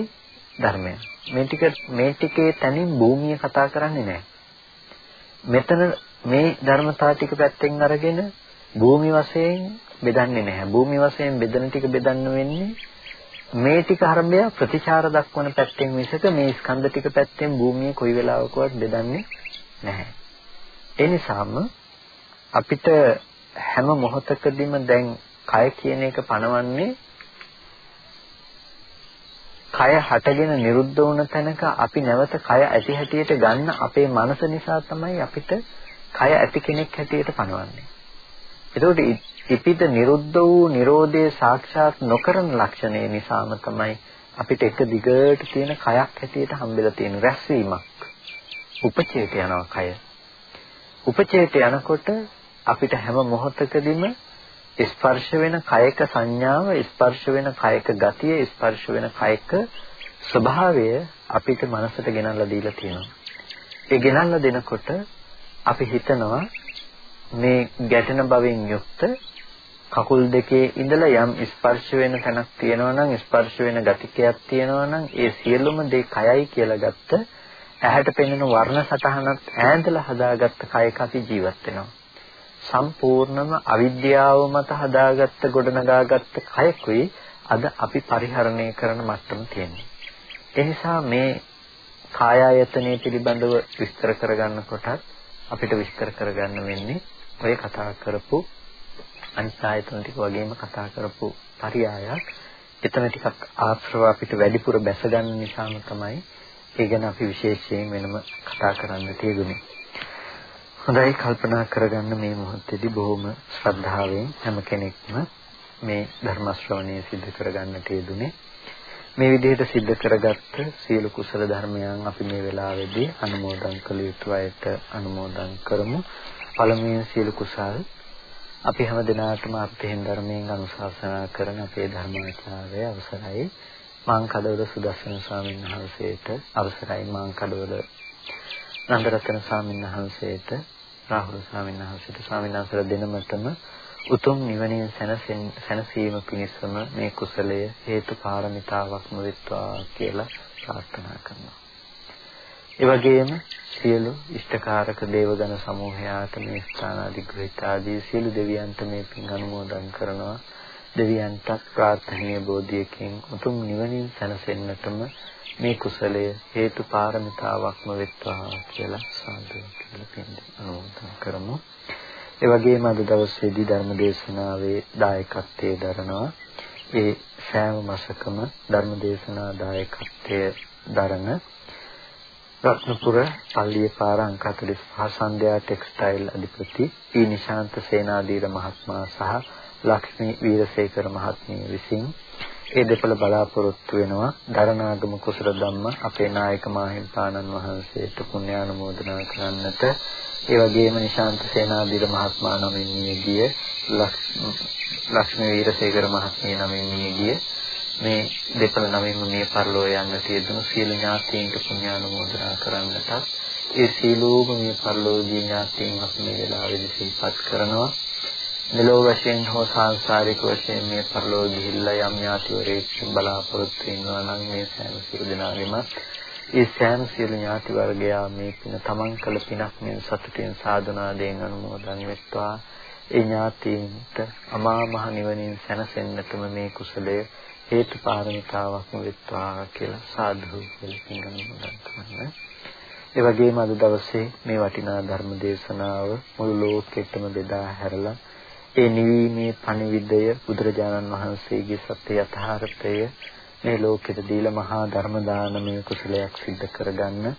ධර්මය. මේ ටික මේ ටිකේ තනින් භූමිය කතා කරන්නේ නැහැ. මෙතන මේ ධර්මතා ටික පැත්තෙන් අරගෙන භූමි වශයෙන් බෙදන්නේ නැහැ. භූමි වශයෙන් බෙදන ටික බෙදන්න වෙන්නේ මේ ටික ආරම්භය ප්‍රතිචාර දක්වන පැත්තෙන් මිසක මේ ස්කන්ධ ටික පැත්තෙන් භූමිය කොයි වෙලාවකවත් බෙදන්නේ නැහැ. ඒ නිසාම අපිට හැම මොහොතකදීම දැන් කය කියන එක පණවන්නේ කය හටගෙන නිරුද්ධ වුණ තැනක අපි නැවත කය ඇති හැටියට ගන්න අපේ මනස නිසා තමයි අපිට කය ඇති කෙනෙක් හැටියට පනවන්නේ. එතකොට ඉපිට නිරුද්ධ වූ Nirodhe සාක්ෂාත් නොකරන ලක්ෂණය නිසාම තමයි අපිට එක දිගට තියෙන කයක් හැටියට හම්බෙලා තියෙන රැස්වීමක්. උපචේත යනවා කය. උපචේත යනකොට අපිට හැම මොහොතකදීම ස්පර්ශ වෙන කයක සංඥාව ස්පර්ශ වෙන කයක ගතිය ස්පර්ශ වෙන කයක ස්වභාවය අපිට මනසට ගෙනල්ලා දීලා තියෙනවා. ඒ ගෙනල්ලා දෙනකොට අපි හිතනවා මේ ගැටෙන බවෙන් යුක්ත කකුල් දෙකේ ඉඳලා යම් ස්පර්ශ වෙන තැනක් තියෙනවා නම් ස්පර්ශ වෙන ගතිකයක් තියෙනවා නම් ඒ සියලුම දේ කයයි කියලා ගත්ත ඇහැට පෙනෙන වර්ණ සටහනක් ඈඳලා හදාගත්ත කයක අපි ජීවත් වෙනවා. සම්පූර්ණම අවිද්‍යාව මත හදාගත්ත ගොඩනගාගත්ත කයකුයි අද අපි පරිහරණය කරන මට්ටම තියෙන්නේ. ඒ නිසා මේ කාය ආයතනය පිළිබඳව විස්තර කරගන්නකොටත් අපිට විස්තර කරගන්න වෙන්නේ ඔය කතා කරපු අනිත් ආයතන ටික වගේම කතා කරපු පරියායක්. එතන ටිකක් ආශ්‍රව අපිට වැඩිපුර බැස ගන්න නිසාම තමයි ඒ ගැන අපි විශේෂයෙන් වෙනම කතා කරන්න තියෙන්නේ. හොඳයි කල්පනා කරගන්න මේ මොහොතේදී බොහොම ශ්‍රද්ධාවෙන් හැම කෙනෙක්ම මේ ධර්ම ශ්‍රවණය සිදු කරගන්නට යෙදුනේ. මේ විදිහට සිද්ධ කරගත්ත සියලු කුසල ධර්මයන් අපි මේ වෙලාවේදී අනුමෝදන් කළ යුතු අයට අනුමෝදන් කරමු. පළමුවෙන් සියලු කුසල් අපි හැම දිනාටම අර්ථයෙන් ධර්මයෙන් අනුශාසනා කරන අපේ ධර්මාචාර්ය අවසරයි. මාං කඩවල සුදස්සන ස්වාමීන් වහන්සේට අවසරයි. මාං කඩවල නන්දරත්න ස්වාමීන් වහන්සේට රාහුල ස්වාමීන් වහන්සේට ස්වාමීන් වහන්සේලා දෙනමතම උතුම් නිවනින් සැනසීම පිණිසම මේ කුසලය හේතු පාරමිතාවක්ම වෙත්වා කියලා ප්‍රාර්ථනා කරනවා. ඒ වගේම සියලු ඉෂ්ඨකාරක දේවගණ සමූහයාට මේ ස්ථානාධිග්‍රහිත ආදී සියලු දෙවියන්ට මේ පින් අනුමෝදන් කරනවා. දෙවියන්ට ප්‍රාර්ථනීය බෝධියකින් උතුම් නිවනින් සැනසෙන්නටම මේ කුසලය හේතු පාරමිතාවක්ම වෙත්වා කියලා සාදු කියලා පින්ද අනුමෝදන් කරමු. ඒ වගේම අද දවසේදී ධර්ම දේශනාවේ දායකත්වයේ දරනවා ඒ සෑම මාසකම ධර්ම දේශනා දායකත්වයේ දරන රත්නපුර පල්ලිය පාර අංක 45 සන්ධ්‍යා ටෙක්ස්ටයිල් අධිපති ඊ නිශාන්ත සේනාධීර මහත්මයා සහ ලක්ෂ්මී වීරසේකර මහත්මිය විසින් ඒ දෙපළ බලාපොරොත්තු වෙනවා දරණාගම කුසල ධම්ම අපේ නායක මාහිම්පාණන් වහන්සේට පුණ්‍යානුමෝදනා කරන්නට. ඒ වගේම නිශාන්ත සේනාධිර මහත්මයා නමින් නියගිය ලක්ෂ්මී වීරසේකර මහත්මිය නමින් නියගිය මේ දෙපළ නමින්ම මේ පරිලෝ යන්නට යෙදුණු සියලු ඥාතීන්ට පුණ්‍යානුමෝදනා කරන්නට ඒ සීලෝම මේ පරිලෝකීය ඥාතීන් අපි මේ වෙලාවේදී සිහිපත් කරනවා. මෙලෝ වශයෙන් හෝ සාංශාරික වශයෙන් මේ පරලෝ ගිහිල්ලා යම් ඥාතිවරයෙක් බලාපොරොත්තු වෙනවා නම් මේ සෑම සියලු දෙනාගේම ඒ සෑම සියලු ඥාති වර්ගයා මේ පින තමන් කළ පිනක් මෙන් සතුටින් සාදුනාදයෙන් අනුමෝදන් වෙත්වා. ඒ ඥාතීන්ට අමා මහ නිවනින් සැනසෙන්නටම මේ කුසලය හේතු පාරමිතාවක්ම වෙත්වා කියලා සාදු කියලා පින් අනුමෝදන් කරනවා ඒ වගේම අද දවසේ මේ වටිනා ධර්ම දේශනාව මුළු ලෝකෙටම බෙදා හැරලා ඒ නිවීමේ පණිවිඩය බුදුරජාණන් වහන්සේගේ සත්‍ය යථාර්ථය මේ ලෝකෙට දීලා මහා ධර්ම දානමය කුසලයක් සිද්ධ කරගන්න.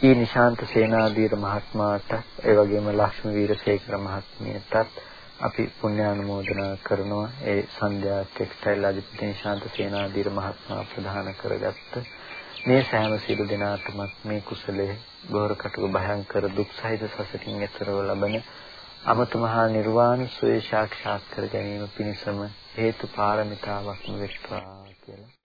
ඊ නිශාන්ත සේනාධීර මහත්මයාට ඒ වගේම ලක්ෂ්මී වීරසේකර මහත්මියටත් අපි පුණ්‍ය අනුමෝදනා කරනවා ඒ සන්ධ්‍යා ටෙක්ස්ටයිල් අධිපති නිශාන්ත සේනාධීර මහත්මයා ප්‍රදාන කරගත්ත මේ සෑම සියලු දෙනාටමත් මේ කුසලයේ ගෝර කටුක භයංකර දුක් සහිත සසකින් එතරව ලබන අමත මහා නිර්වාණ සෝය සාක්ෂාත් කර ගැනීම පිණිසම හේතු පාරමිතාවක් වෙත්වා කියලා.